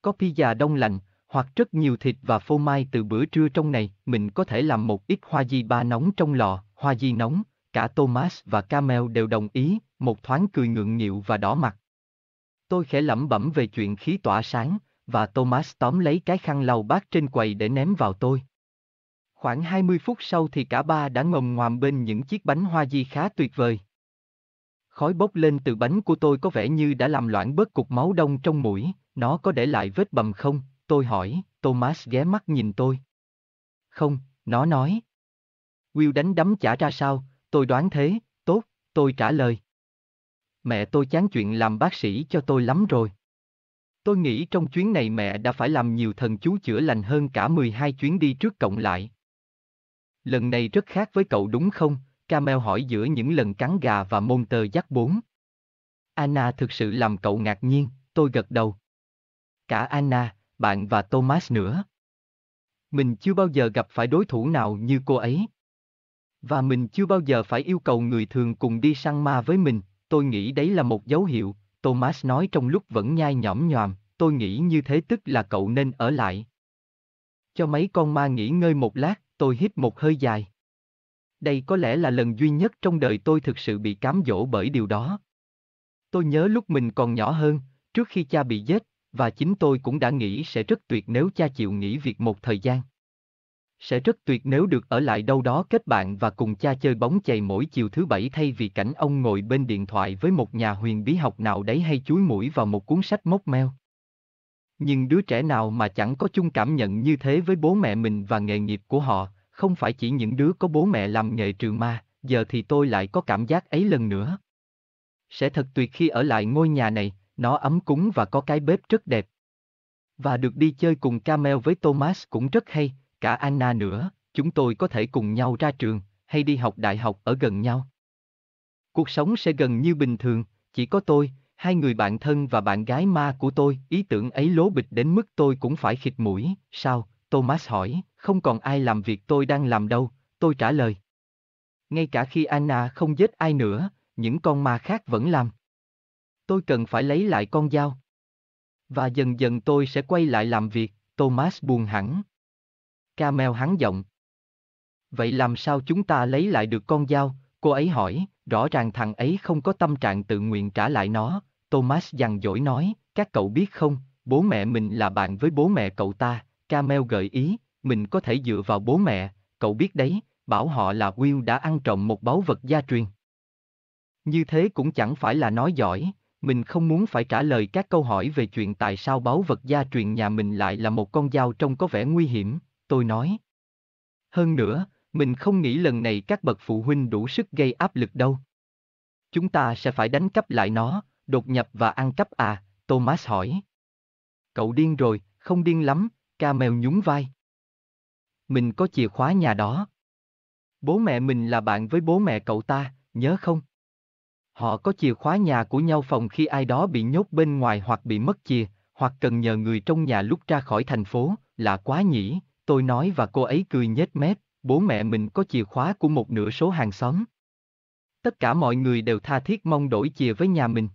Có pizza đông lạnh, hoặc rất nhiều thịt và phô mai từ bữa trưa trong này, mình có thể làm một ít hoa di ba nóng trong lò, hoa di nóng, cả Thomas và Camel đều đồng ý, một thoáng cười ngượng nghịu và đỏ mặt. Tôi khẽ lẩm bẩm về chuyện khí tỏa sáng, và Thomas tóm lấy cái khăn lau bát trên quầy để ném vào tôi. Khoảng 20 phút sau thì cả ba đã ngồm ngoàm bên những chiếc bánh hoa di khá tuyệt vời. Khói bốc lên từ bánh của tôi có vẻ như đã làm loãng bớt cục máu đông trong mũi, nó có để lại vết bầm không? Tôi hỏi, Thomas ghé mắt nhìn tôi. Không, nó nói. Will đánh đấm chả ra sao, tôi đoán thế, tốt, tôi trả lời. Mẹ tôi chán chuyện làm bác sĩ cho tôi lắm rồi. Tôi nghĩ trong chuyến này mẹ đã phải làm nhiều thần chú chữa lành hơn cả 12 chuyến đi trước cộng lại. Lần này rất khác với cậu đúng không? Camel hỏi giữa những lần cắn gà và môn tờ dắt bốn. Anna thực sự làm cậu ngạc nhiên, tôi gật đầu. Cả Anna, bạn và Thomas nữa. Mình chưa bao giờ gặp phải đối thủ nào như cô ấy. Và mình chưa bao giờ phải yêu cầu người thường cùng đi săn ma với mình, tôi nghĩ đấy là một dấu hiệu, Thomas nói trong lúc vẫn nhai nhõm nhòm, tôi nghĩ như thế tức là cậu nên ở lại. Cho mấy con ma nghỉ ngơi một lát, tôi hít một hơi dài. Đây có lẽ là lần duy nhất trong đời tôi thực sự bị cám dỗ bởi điều đó. Tôi nhớ lúc mình còn nhỏ hơn, trước khi cha bị giết, và chính tôi cũng đã nghĩ sẽ rất tuyệt nếu cha chịu nghỉ việc một thời gian. Sẽ rất tuyệt nếu được ở lại đâu đó kết bạn và cùng cha chơi bóng chày mỗi chiều thứ bảy thay vì cảnh ông ngồi bên điện thoại với một nhà huyền bí học nào đấy hay chúi mũi vào một cuốn sách mốc meo. Nhưng đứa trẻ nào mà chẳng có chung cảm nhận như thế với bố mẹ mình và nghề nghiệp của họ, không phải chỉ những đứa có bố mẹ làm nghề trừ ma, giờ thì tôi lại có cảm giác ấy lần nữa. Sẽ thật tuyệt khi ở lại ngôi nhà này, nó ấm cúng và có cái bếp rất đẹp. Và được đi chơi cùng Camel với Thomas cũng rất hay, cả Anna nữa, chúng tôi có thể cùng nhau ra trường, hay đi học đại học ở gần nhau. Cuộc sống sẽ gần như bình thường, chỉ có tôi, hai người bạn thân và bạn gái ma của tôi, ý tưởng ấy lố bịch đến mức tôi cũng phải khịt mũi, sao, Thomas hỏi, không còn ai làm việc tôi đang làm đâu, tôi trả lời. Ngay cả khi Anna không giết ai nữa, những con ma khác vẫn làm. Tôi cần phải lấy lại con dao. Và dần dần tôi sẽ quay lại làm việc, Thomas buồn hẳn. Camel hắn giọng. Vậy làm sao chúng ta lấy lại được con dao? Cô ấy hỏi, rõ ràng thằng ấy không có tâm trạng tự nguyện trả lại nó. Thomas dằn dỗi nói, các cậu biết không, bố mẹ mình là bạn với bố mẹ cậu ta. Camel gợi ý, mình có thể dựa vào bố mẹ, cậu biết đấy, bảo họ là Will đã ăn trộm một báu vật gia truyền. Như thế cũng chẳng phải là nói giỏi, mình không muốn phải trả lời các câu hỏi về chuyện tại sao báu vật gia truyền nhà mình lại là một con dao trông có vẻ nguy hiểm, tôi nói. Hơn nữa, mình không nghĩ lần này các bậc phụ huynh đủ sức gây áp lực đâu. Chúng ta sẽ phải đánh cắp lại nó, đột nhập và ăn cắp à, Thomas hỏi. Cậu điên rồi, không điên lắm, Ca mèo nhún vai. Mình có chìa khóa nhà đó. Bố mẹ mình là bạn với bố mẹ cậu ta, nhớ không? Họ có chìa khóa nhà của nhau phòng khi ai đó bị nhốt bên ngoài hoặc bị mất chìa, hoặc cần nhờ người trong nhà lúc ra khỏi thành phố, lạ quá nhỉ, tôi nói và cô ấy cười nhếch mép, bố mẹ mình có chìa khóa của một nửa số hàng xóm. Tất cả mọi người đều tha thiết mong đổi chìa với nhà mình.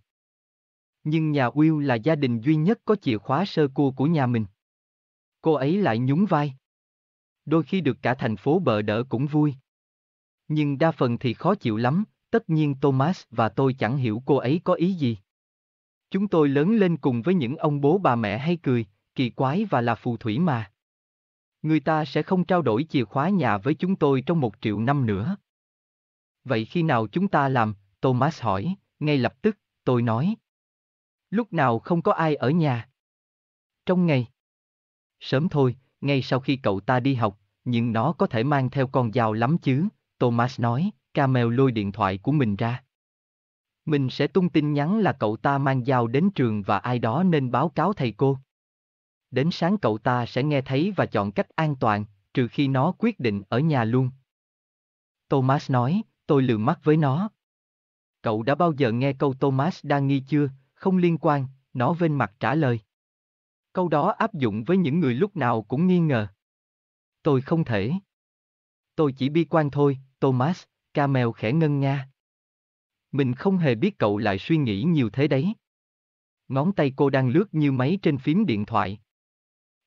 Nhưng nhà Will là gia đình duy nhất có chìa khóa sơ cua của nhà mình. Cô ấy lại nhún vai. Đôi khi được cả thành phố bợ đỡ cũng vui. Nhưng đa phần thì khó chịu lắm, tất nhiên Thomas và tôi chẳng hiểu cô ấy có ý gì. Chúng tôi lớn lên cùng với những ông bố bà mẹ hay cười, kỳ quái và là phù thủy mà. Người ta sẽ không trao đổi chìa khóa nhà với chúng tôi trong một triệu năm nữa. Vậy khi nào chúng ta làm? Thomas hỏi, ngay lập tức, tôi nói. Lúc nào không có ai ở nhà? Trong ngày. Sớm thôi, ngay sau khi cậu ta đi học, nhưng nó có thể mang theo con dao lắm chứ, Thomas nói, Camel lôi điện thoại của mình ra. Mình sẽ tung tin nhắn là cậu ta mang dao đến trường và ai đó nên báo cáo thầy cô. Đến sáng cậu ta sẽ nghe thấy và chọn cách an toàn, trừ khi nó quyết định ở nhà luôn. Thomas nói, tôi lừa mắt với nó. Cậu đã bao giờ nghe câu Thomas đa nghi chưa, không liên quan, nó vên mặt trả lời. Câu đó áp dụng với những người lúc nào cũng nghi ngờ. Tôi không thể. Tôi chỉ bi quan thôi, Thomas, Ca mèo khẽ ngân nga. Mình không hề biết cậu lại suy nghĩ nhiều thế đấy. Ngón tay cô đang lướt như máy trên phím điện thoại.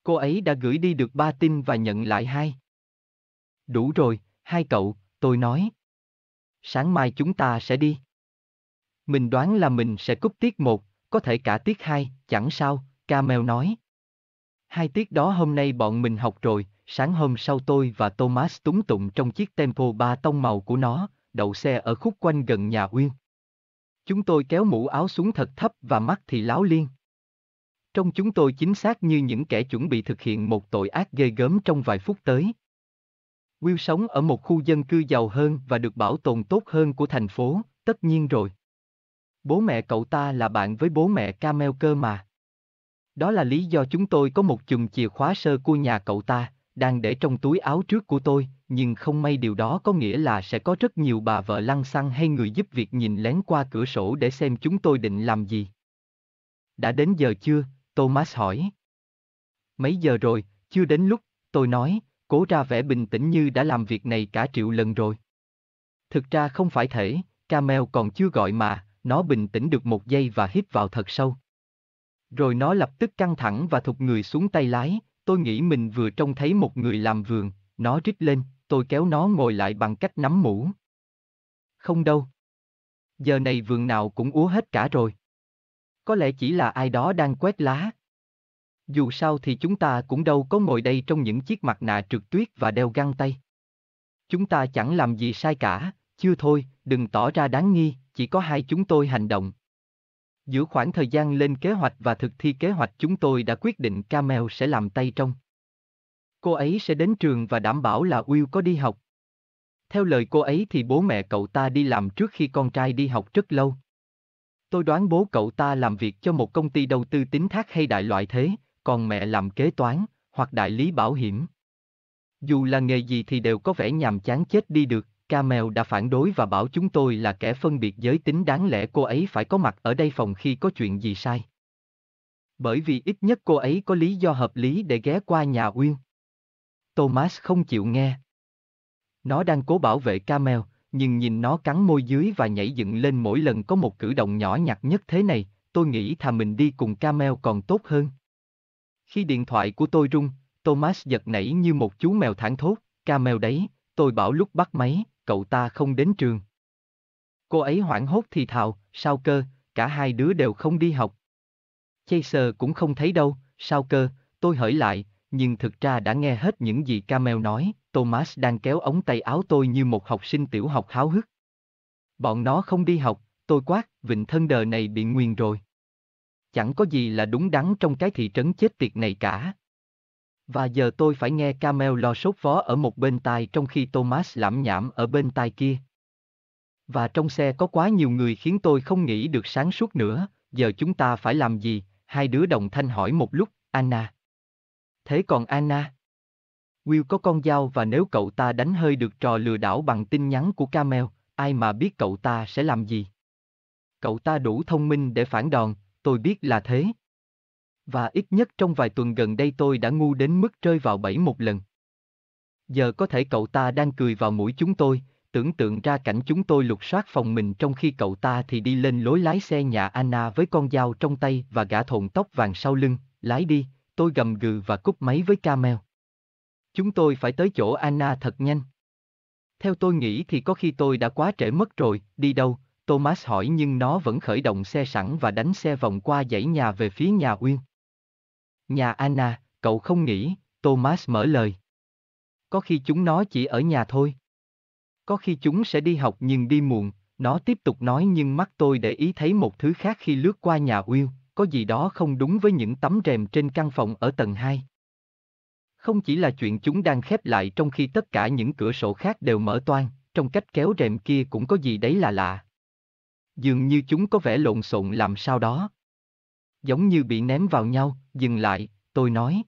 Cô ấy đã gửi đi được ba tin và nhận lại hai. Đủ rồi, hai cậu, tôi nói. Sáng mai chúng ta sẽ đi. Mình đoán là mình sẽ cúp tiết một, có thể cả tiết hai, chẳng sao, Camel nói. Hai tiết đó hôm nay bọn mình học rồi, sáng hôm sau tôi và Thomas túng tụng trong chiếc Tempo ba tông màu của nó, đậu xe ở khúc quanh gần nhà Uyên. Chúng tôi kéo mũ áo xuống thật thấp và mắt thì láo liên. Trong chúng tôi chính xác như những kẻ chuẩn bị thực hiện một tội ác ghê gớm trong vài phút tới. Will sống ở một khu dân cư giàu hơn và được bảo tồn tốt hơn của thành phố, tất nhiên rồi. Bố mẹ cậu ta là bạn với bố mẹ Camel cơ mà. Đó là lý do chúng tôi có một chùm chìa khóa sơ của nhà cậu ta, đang để trong túi áo trước của tôi, nhưng không may điều đó có nghĩa là sẽ có rất nhiều bà vợ lăng xăng hay người giúp việc nhìn lén qua cửa sổ để xem chúng tôi định làm gì. Đã đến giờ chưa? Thomas hỏi. Mấy giờ rồi, chưa đến lúc, tôi nói, cố ra vẻ bình tĩnh như đã làm việc này cả triệu lần rồi. Thực ra không phải thể, Camel còn chưa gọi mà, nó bình tĩnh được một giây và hít vào thật sâu. Rồi nó lập tức căng thẳng và thụt người xuống tay lái, tôi nghĩ mình vừa trông thấy một người làm vườn, nó rít lên, tôi kéo nó ngồi lại bằng cách nắm mũ. Không đâu. Giờ này vườn nào cũng úa hết cả rồi. Có lẽ chỉ là ai đó đang quét lá. Dù sao thì chúng ta cũng đâu có ngồi đây trong những chiếc mặt nạ trượt tuyết và đeo găng tay. Chúng ta chẳng làm gì sai cả, chưa thôi, đừng tỏ ra đáng nghi, chỉ có hai chúng tôi hành động. Giữa khoảng thời gian lên kế hoạch và thực thi kế hoạch chúng tôi đã quyết định Camel sẽ làm tay trong. Cô ấy sẽ đến trường và đảm bảo là Will có đi học. Theo lời cô ấy thì bố mẹ cậu ta đi làm trước khi con trai đi học rất lâu. Tôi đoán bố cậu ta làm việc cho một công ty đầu tư tín thác hay đại loại thế, còn mẹ làm kế toán, hoặc đại lý bảo hiểm. Dù là nghề gì thì đều có vẻ nhàm chán chết đi được, Camel đã phản đối và bảo chúng tôi là kẻ phân biệt giới tính đáng lẽ cô ấy phải có mặt ở đây phòng khi có chuyện gì sai. Bởi vì ít nhất cô ấy có lý do hợp lý để ghé qua nhà Uyên. Thomas không chịu nghe. Nó đang cố bảo vệ Camel, nhưng nhìn nó cắn môi dưới và nhảy dựng lên mỗi lần có một cử động nhỏ nhặt nhất thế này, tôi nghĩ thà mình đi cùng Camel còn tốt hơn. Khi điện thoại của tôi rung, Thomas giật nảy như một chú mèo thẳng thốt, Camel đấy, tôi bảo lúc bắt máy, cậu ta không đến trường. Cô ấy hoảng hốt thì thào, sao cơ, cả hai đứa đều không đi học. Chaser cũng không thấy đâu, sao cơ, tôi hỏi lại, nhưng thực ra đã nghe hết những gì Camel nói, Thomas đang kéo ống tay áo tôi như một học sinh tiểu học háo hức. Bọn nó không đi học, tôi quát, vịnh thân đờ này bị nguyền rồi. Chẳng có gì là đúng đắn trong cái thị trấn chết tiệt này cả. Và giờ tôi phải nghe Camel lo sốt vó ở một bên tai trong khi Thomas lãm nhảm ở bên tai kia. Và trong xe có quá nhiều người khiến tôi không nghĩ được sáng suốt nữa, giờ chúng ta phải làm gì? Hai đứa đồng thanh hỏi một lúc, Anna. Thế còn Anna? Will có con dao và nếu cậu ta đánh hơi được trò lừa đảo bằng tin nhắn của Camel, ai mà biết cậu ta sẽ làm gì? Cậu ta đủ thông minh để phản đòn, tôi biết là thế. Và ít nhất trong vài tuần gần đây tôi đã ngu đến mức rơi vào bẫy một lần. Giờ có thể cậu ta đang cười vào mũi chúng tôi, tưởng tượng ra cảnh chúng tôi lục soát phòng mình trong khi cậu ta thì đi lên lối lái xe nhà Anna với con dao trong tay và gã thộn tóc vàng sau lưng, lái đi, tôi gầm gừ và cúp máy với Camel. Chúng tôi phải tới chỗ Anna thật nhanh. Theo tôi nghĩ thì có khi tôi đã quá trễ mất rồi, đi đâu, Thomas hỏi nhưng nó vẫn khởi động xe sẵn và đánh xe vòng qua dãy nhà về phía nhà Uyên. Nhà Anna, cậu không nghĩ, Thomas mở lời. Có khi chúng nó chỉ ở nhà thôi. Có khi chúng sẽ đi học nhưng đi muộn, nó tiếp tục nói nhưng mắt tôi để ý thấy một thứ khác khi lướt qua nhà Uyên, có gì đó không đúng với những tấm rèm trên căn phòng ở tầng 2. Không chỉ là chuyện chúng đang khép lại trong khi tất cả những cửa sổ khác đều mở toang, trong cách kéo rèm kia cũng có gì đấy là lạ. Dường như chúng có vẻ lộn xộn làm sao đó. Giống như bị ném vào nhau, dừng lại, tôi nói.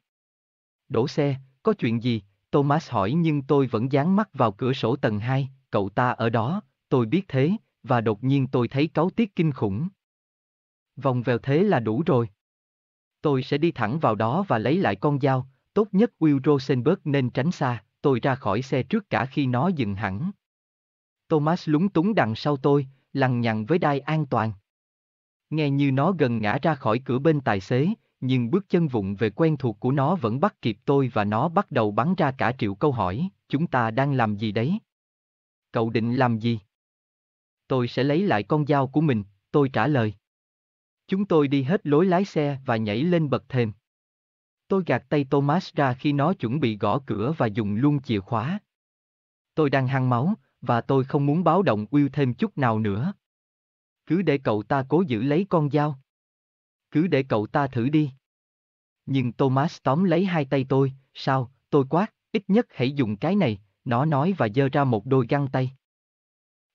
Đổ xe, có chuyện gì? Thomas hỏi nhưng tôi vẫn dán mắt vào cửa sổ tầng 2, cậu ta ở đó, tôi biết thế, và đột nhiên tôi thấy cáu tiết kinh khủng. Vòng vèo thế là đủ rồi. Tôi sẽ đi thẳng vào đó và lấy lại con dao, tốt nhất Will Rosenberg nên tránh xa, tôi ra khỏi xe trước cả khi nó dừng hẳn. Thomas lúng túng đằng sau tôi, lằng nhằng với đai an toàn. Nghe như nó gần ngã ra khỏi cửa bên tài xế, nhưng bước chân vụng về quen thuộc của nó vẫn bắt kịp tôi và nó bắt đầu bắn ra cả triệu câu hỏi, chúng ta đang làm gì đấy? Cậu định làm gì? Tôi sẽ lấy lại con dao của mình, tôi trả lời. Chúng tôi đi hết lối lái xe và nhảy lên bậc thềm. Tôi gạt tay Thomas ra khi nó chuẩn bị gõ cửa và dùng luôn chìa khóa. Tôi đang hăng máu, và tôi không muốn báo động Will thêm chút nào nữa. Cứ để cậu ta cố giữ lấy con dao. Cứ để cậu ta thử đi. Nhưng Thomas tóm lấy hai tay tôi, sao, tôi quát, ít nhất hãy dùng cái này, nó nói và giơ ra một đôi găng tay.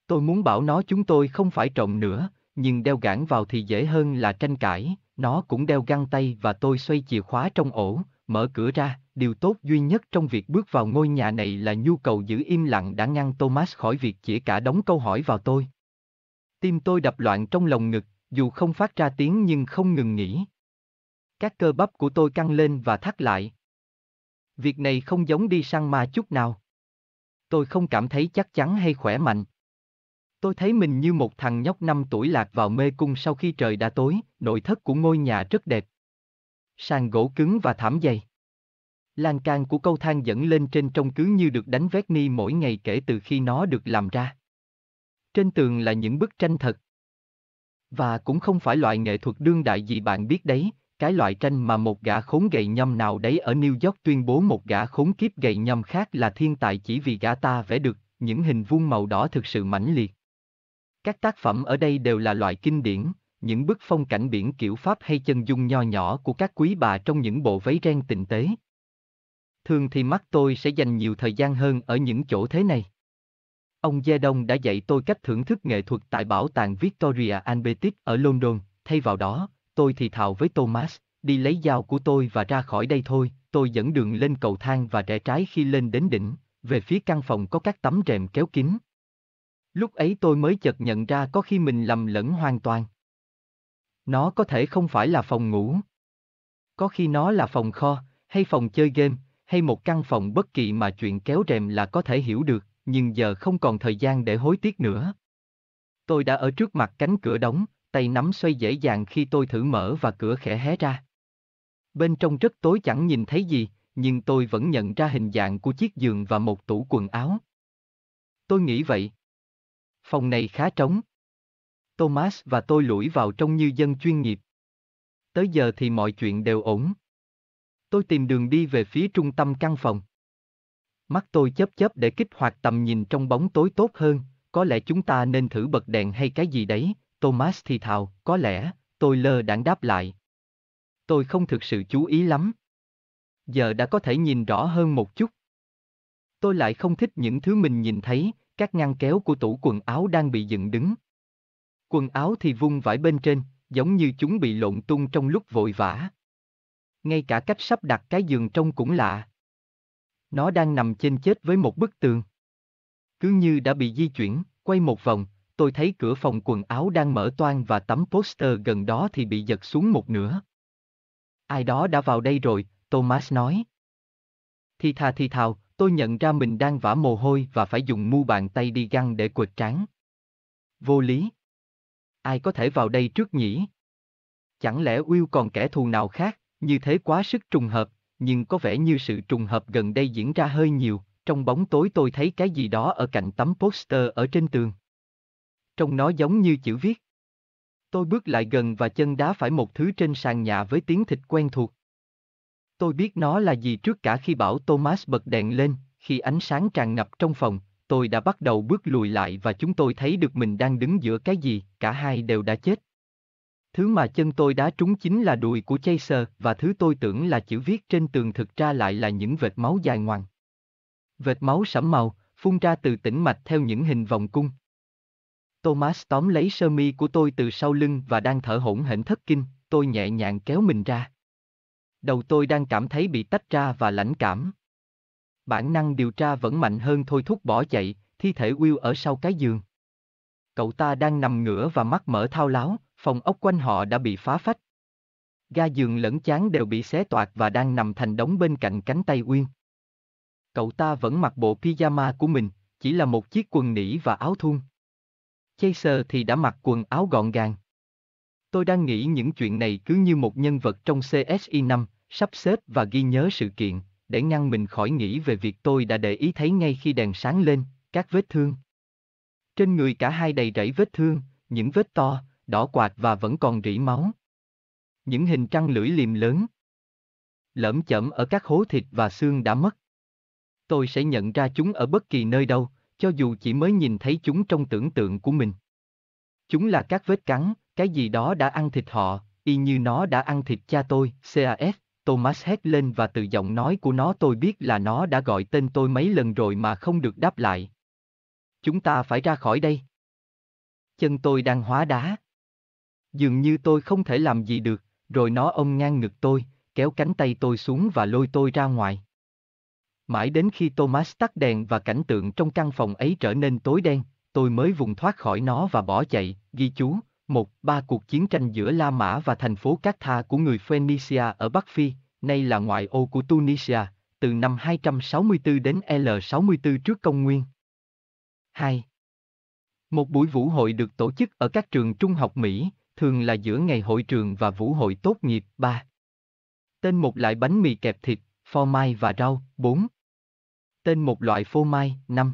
Tôi muốn bảo nó chúng tôi không phải trộm nữa, nhưng đeo gãn vào thì dễ hơn là tranh cãi, nó cũng đeo găng tay và tôi xoay chìa khóa trong ổ, mở cửa ra, điều tốt duy nhất trong việc bước vào ngôi nhà này là nhu cầu giữ im lặng đã ngăn Thomas khỏi việc chỉ cả đống câu hỏi vào tôi. Tim tôi đập loạn trong lồng ngực, dù không phát ra tiếng nhưng không ngừng nghỉ. Các cơ bắp của tôi căng lên và thắt lại. Việc này không giống đi săn ma chút nào. Tôi không cảm thấy chắc chắn hay khỏe mạnh. Tôi thấy mình như một thằng nhóc năm tuổi lạc vào mê cung sau khi trời đã tối, nội thất của ngôi nhà rất đẹp. Sàn gỗ cứng và thảm dày. Lan can của câu thang dẫn lên trên trông cứ như được đánh vét ni mỗi ngày kể từ khi nó được làm ra. Trên tường là những bức tranh thật. Và cũng không phải loại nghệ thuật đương đại gì bạn biết đấy, cái loại tranh mà một gã khốn gầy nhâm nào đấy ở New York tuyên bố một gã khốn kiếp gầy nhâm khác là thiên tài chỉ vì gã ta vẽ được, những hình vuông màu đỏ thực sự mãnh liệt. Các tác phẩm ở đây đều là loại kinh điển, những bức phong cảnh biển kiểu Pháp hay chân dung nho nhỏ của các quý bà trong những bộ váy ren tinh tế. Thường thì mắt tôi sẽ dành nhiều thời gian hơn ở những chỗ thế này. Ông Gia Đông đã dạy tôi cách thưởng thức nghệ thuật tại bảo tàng Victoria Albert ở London, thay vào đó, tôi thì thào với Thomas, đi lấy dao của tôi và ra khỏi đây thôi, tôi dẫn đường lên cầu thang và rẽ trái khi lên đến đỉnh, về phía căn phòng có các tấm rèm kéo kín. Lúc ấy tôi mới chợt nhận ra có khi mình lầm lẫn hoàn toàn. Nó có thể không phải là phòng ngủ. Có khi nó là phòng kho, hay phòng chơi game, hay một căn phòng bất kỳ mà chuyện kéo rèm là có thể hiểu được, nhưng giờ không còn thời gian để hối tiếc nữa. Tôi đã ở trước mặt cánh cửa đóng, tay nắm xoay dễ dàng khi tôi thử mở và cửa khẽ hé ra. Bên trong rất tối chẳng nhìn thấy gì, nhưng tôi vẫn nhận ra hình dạng của chiếc giường và một tủ quần áo. Tôi nghĩ vậy. Phòng này khá trống. Thomas và tôi lủi vào trong như dân chuyên nghiệp. Tới giờ thì mọi chuyện đều ổn. Tôi tìm đường đi về phía trung tâm căn phòng. Mắt tôi chớp chớp để kích hoạt tầm nhìn trong bóng tối tốt hơn, có lẽ chúng ta nên thử bật đèn hay cái gì đấy, Thomas thì thào, có lẽ, tôi lơ đãng đáp lại. Tôi không thực sự chú ý lắm. Giờ đã có thể nhìn rõ hơn một chút. Tôi lại không thích những thứ mình nhìn thấy, các ngăn kéo của tủ quần áo đang bị dựng đứng. Quần áo thì vung vãi bên trên, giống như chúng bị lộn tung trong lúc vội vã. Ngay cả cách sắp đặt cái giường trông cũng lạ. Nó đang nằm trên chết với một bức tường. Cứ như đã bị di chuyển, quay một vòng, tôi thấy cửa phòng quần áo đang mở toang và tấm poster gần đó thì bị giật xuống một nửa. Ai đó đã vào đây rồi, Thomas nói. Thì thà thì thào, tôi nhận ra mình đang vã mồ hôi và phải dùng mu bàn tay đi găng để quệt trán. Vô lý. Ai có thể vào đây trước nhỉ? Chẳng lẽ Will còn kẻ thù nào khác, như thế quá sức trùng hợp, nhưng có vẻ như sự trùng hợp gần đây diễn ra hơi nhiều, trong bóng tối tôi thấy cái gì đó ở cạnh tấm poster ở trên tường. Trông nó giống như chữ viết. Tôi bước lại gần và chân đá phải một thứ trên sàn nhà với tiếng thịt quen thuộc. Tôi biết nó là gì trước cả khi bảo Thomas bật đèn lên, khi ánh sáng tràn ngập trong phòng, tôi đã bắt đầu bước lùi lại và chúng tôi thấy được mình đang đứng giữa cái gì, cả hai đều đã chết. Thứ mà chân tôi đá trúng chính là đùi của Chaser và thứ tôi tưởng là chữ viết trên tường thực ra lại là những vệt máu dài ngoằng. Vệt máu sẫm màu, phun ra từ tĩnh mạch theo những hình vòng cung. Thomas tóm lấy sơ mi của tôi từ sau lưng và đang thở hổn hển thất kinh, tôi nhẹ nhàng kéo mình ra. Đầu tôi đang cảm thấy bị tách ra và lãnh cảm. Bản năng điều tra vẫn mạnh hơn thôi thúc bỏ chạy, thi thể Will ở sau cái giường. Cậu ta đang nằm ngửa và mắt mở thao láo, phòng ốc quanh họ đã bị phá phách. Ga giường lẫn chán đều bị xé toạc và đang nằm thành đống bên cạnh cánh tay Uyên. Cậu ta vẫn mặc bộ pyjama của mình, chỉ là một chiếc quần nỉ và áo thun. Chaser thì đã mặc quần áo gọn gàng. Tôi đang nghĩ những chuyện này cứ như một nhân vật trong CSI 5, sắp xếp và ghi nhớ sự kiện, để ngăn mình khỏi nghĩ về việc tôi đã để ý thấy ngay khi đèn sáng lên, các vết thương. Trên người cả hai đầy rẫy vết thương, những vết to, đỏ quạt và vẫn còn rỉ máu. Những hình trăng lưỡi liềm lớn. Lởm chởm ở các hố thịt và xương đã mất. Tôi sẽ nhận ra chúng ở bất kỳ nơi đâu, cho dù chỉ mới nhìn thấy chúng trong tưởng tượng của mình. Chúng là các vết cắn, cái gì đó đã ăn thịt họ, y như nó đã ăn thịt cha tôi, CAF. Thomas hét lên và từ giọng nói của nó tôi biết là nó đã gọi tên tôi mấy lần rồi mà không được đáp lại. Chúng ta phải ra khỏi đây. Chân tôi đang hóa đá. Dường như tôi không thể làm gì được, rồi nó ôm ngang ngực tôi, kéo cánh tay tôi xuống và lôi tôi ra ngoài. Mãi đến khi Thomas tắt đèn và cảnh tượng trong căn phòng ấy trở nên tối đen, tôi mới vùng thoát khỏi nó và bỏ chạy, ghi chú, một, ba cuộc chiến tranh giữa La Mã và thành phố Cát Tha của người Phoenicia ở Bắc Phi, nay là ngoại ô của Tunisia, từ năm 264 đến L64 trước công nguyên. 2. Một buổi vũ hội được tổ chức ở các trường trung học Mỹ, thường là giữa ngày hội trường và vũ hội tốt nghiệp. 3. Tên một loại bánh mì kẹp thịt, phô mai và rau. 4. Tên một loại phô mai. 5.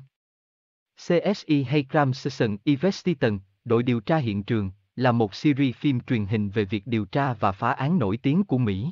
CSI hay Gram Season Investiton, đội điều tra hiện trường, là một series phim truyền hình về việc điều tra và phá án nổi tiếng của Mỹ.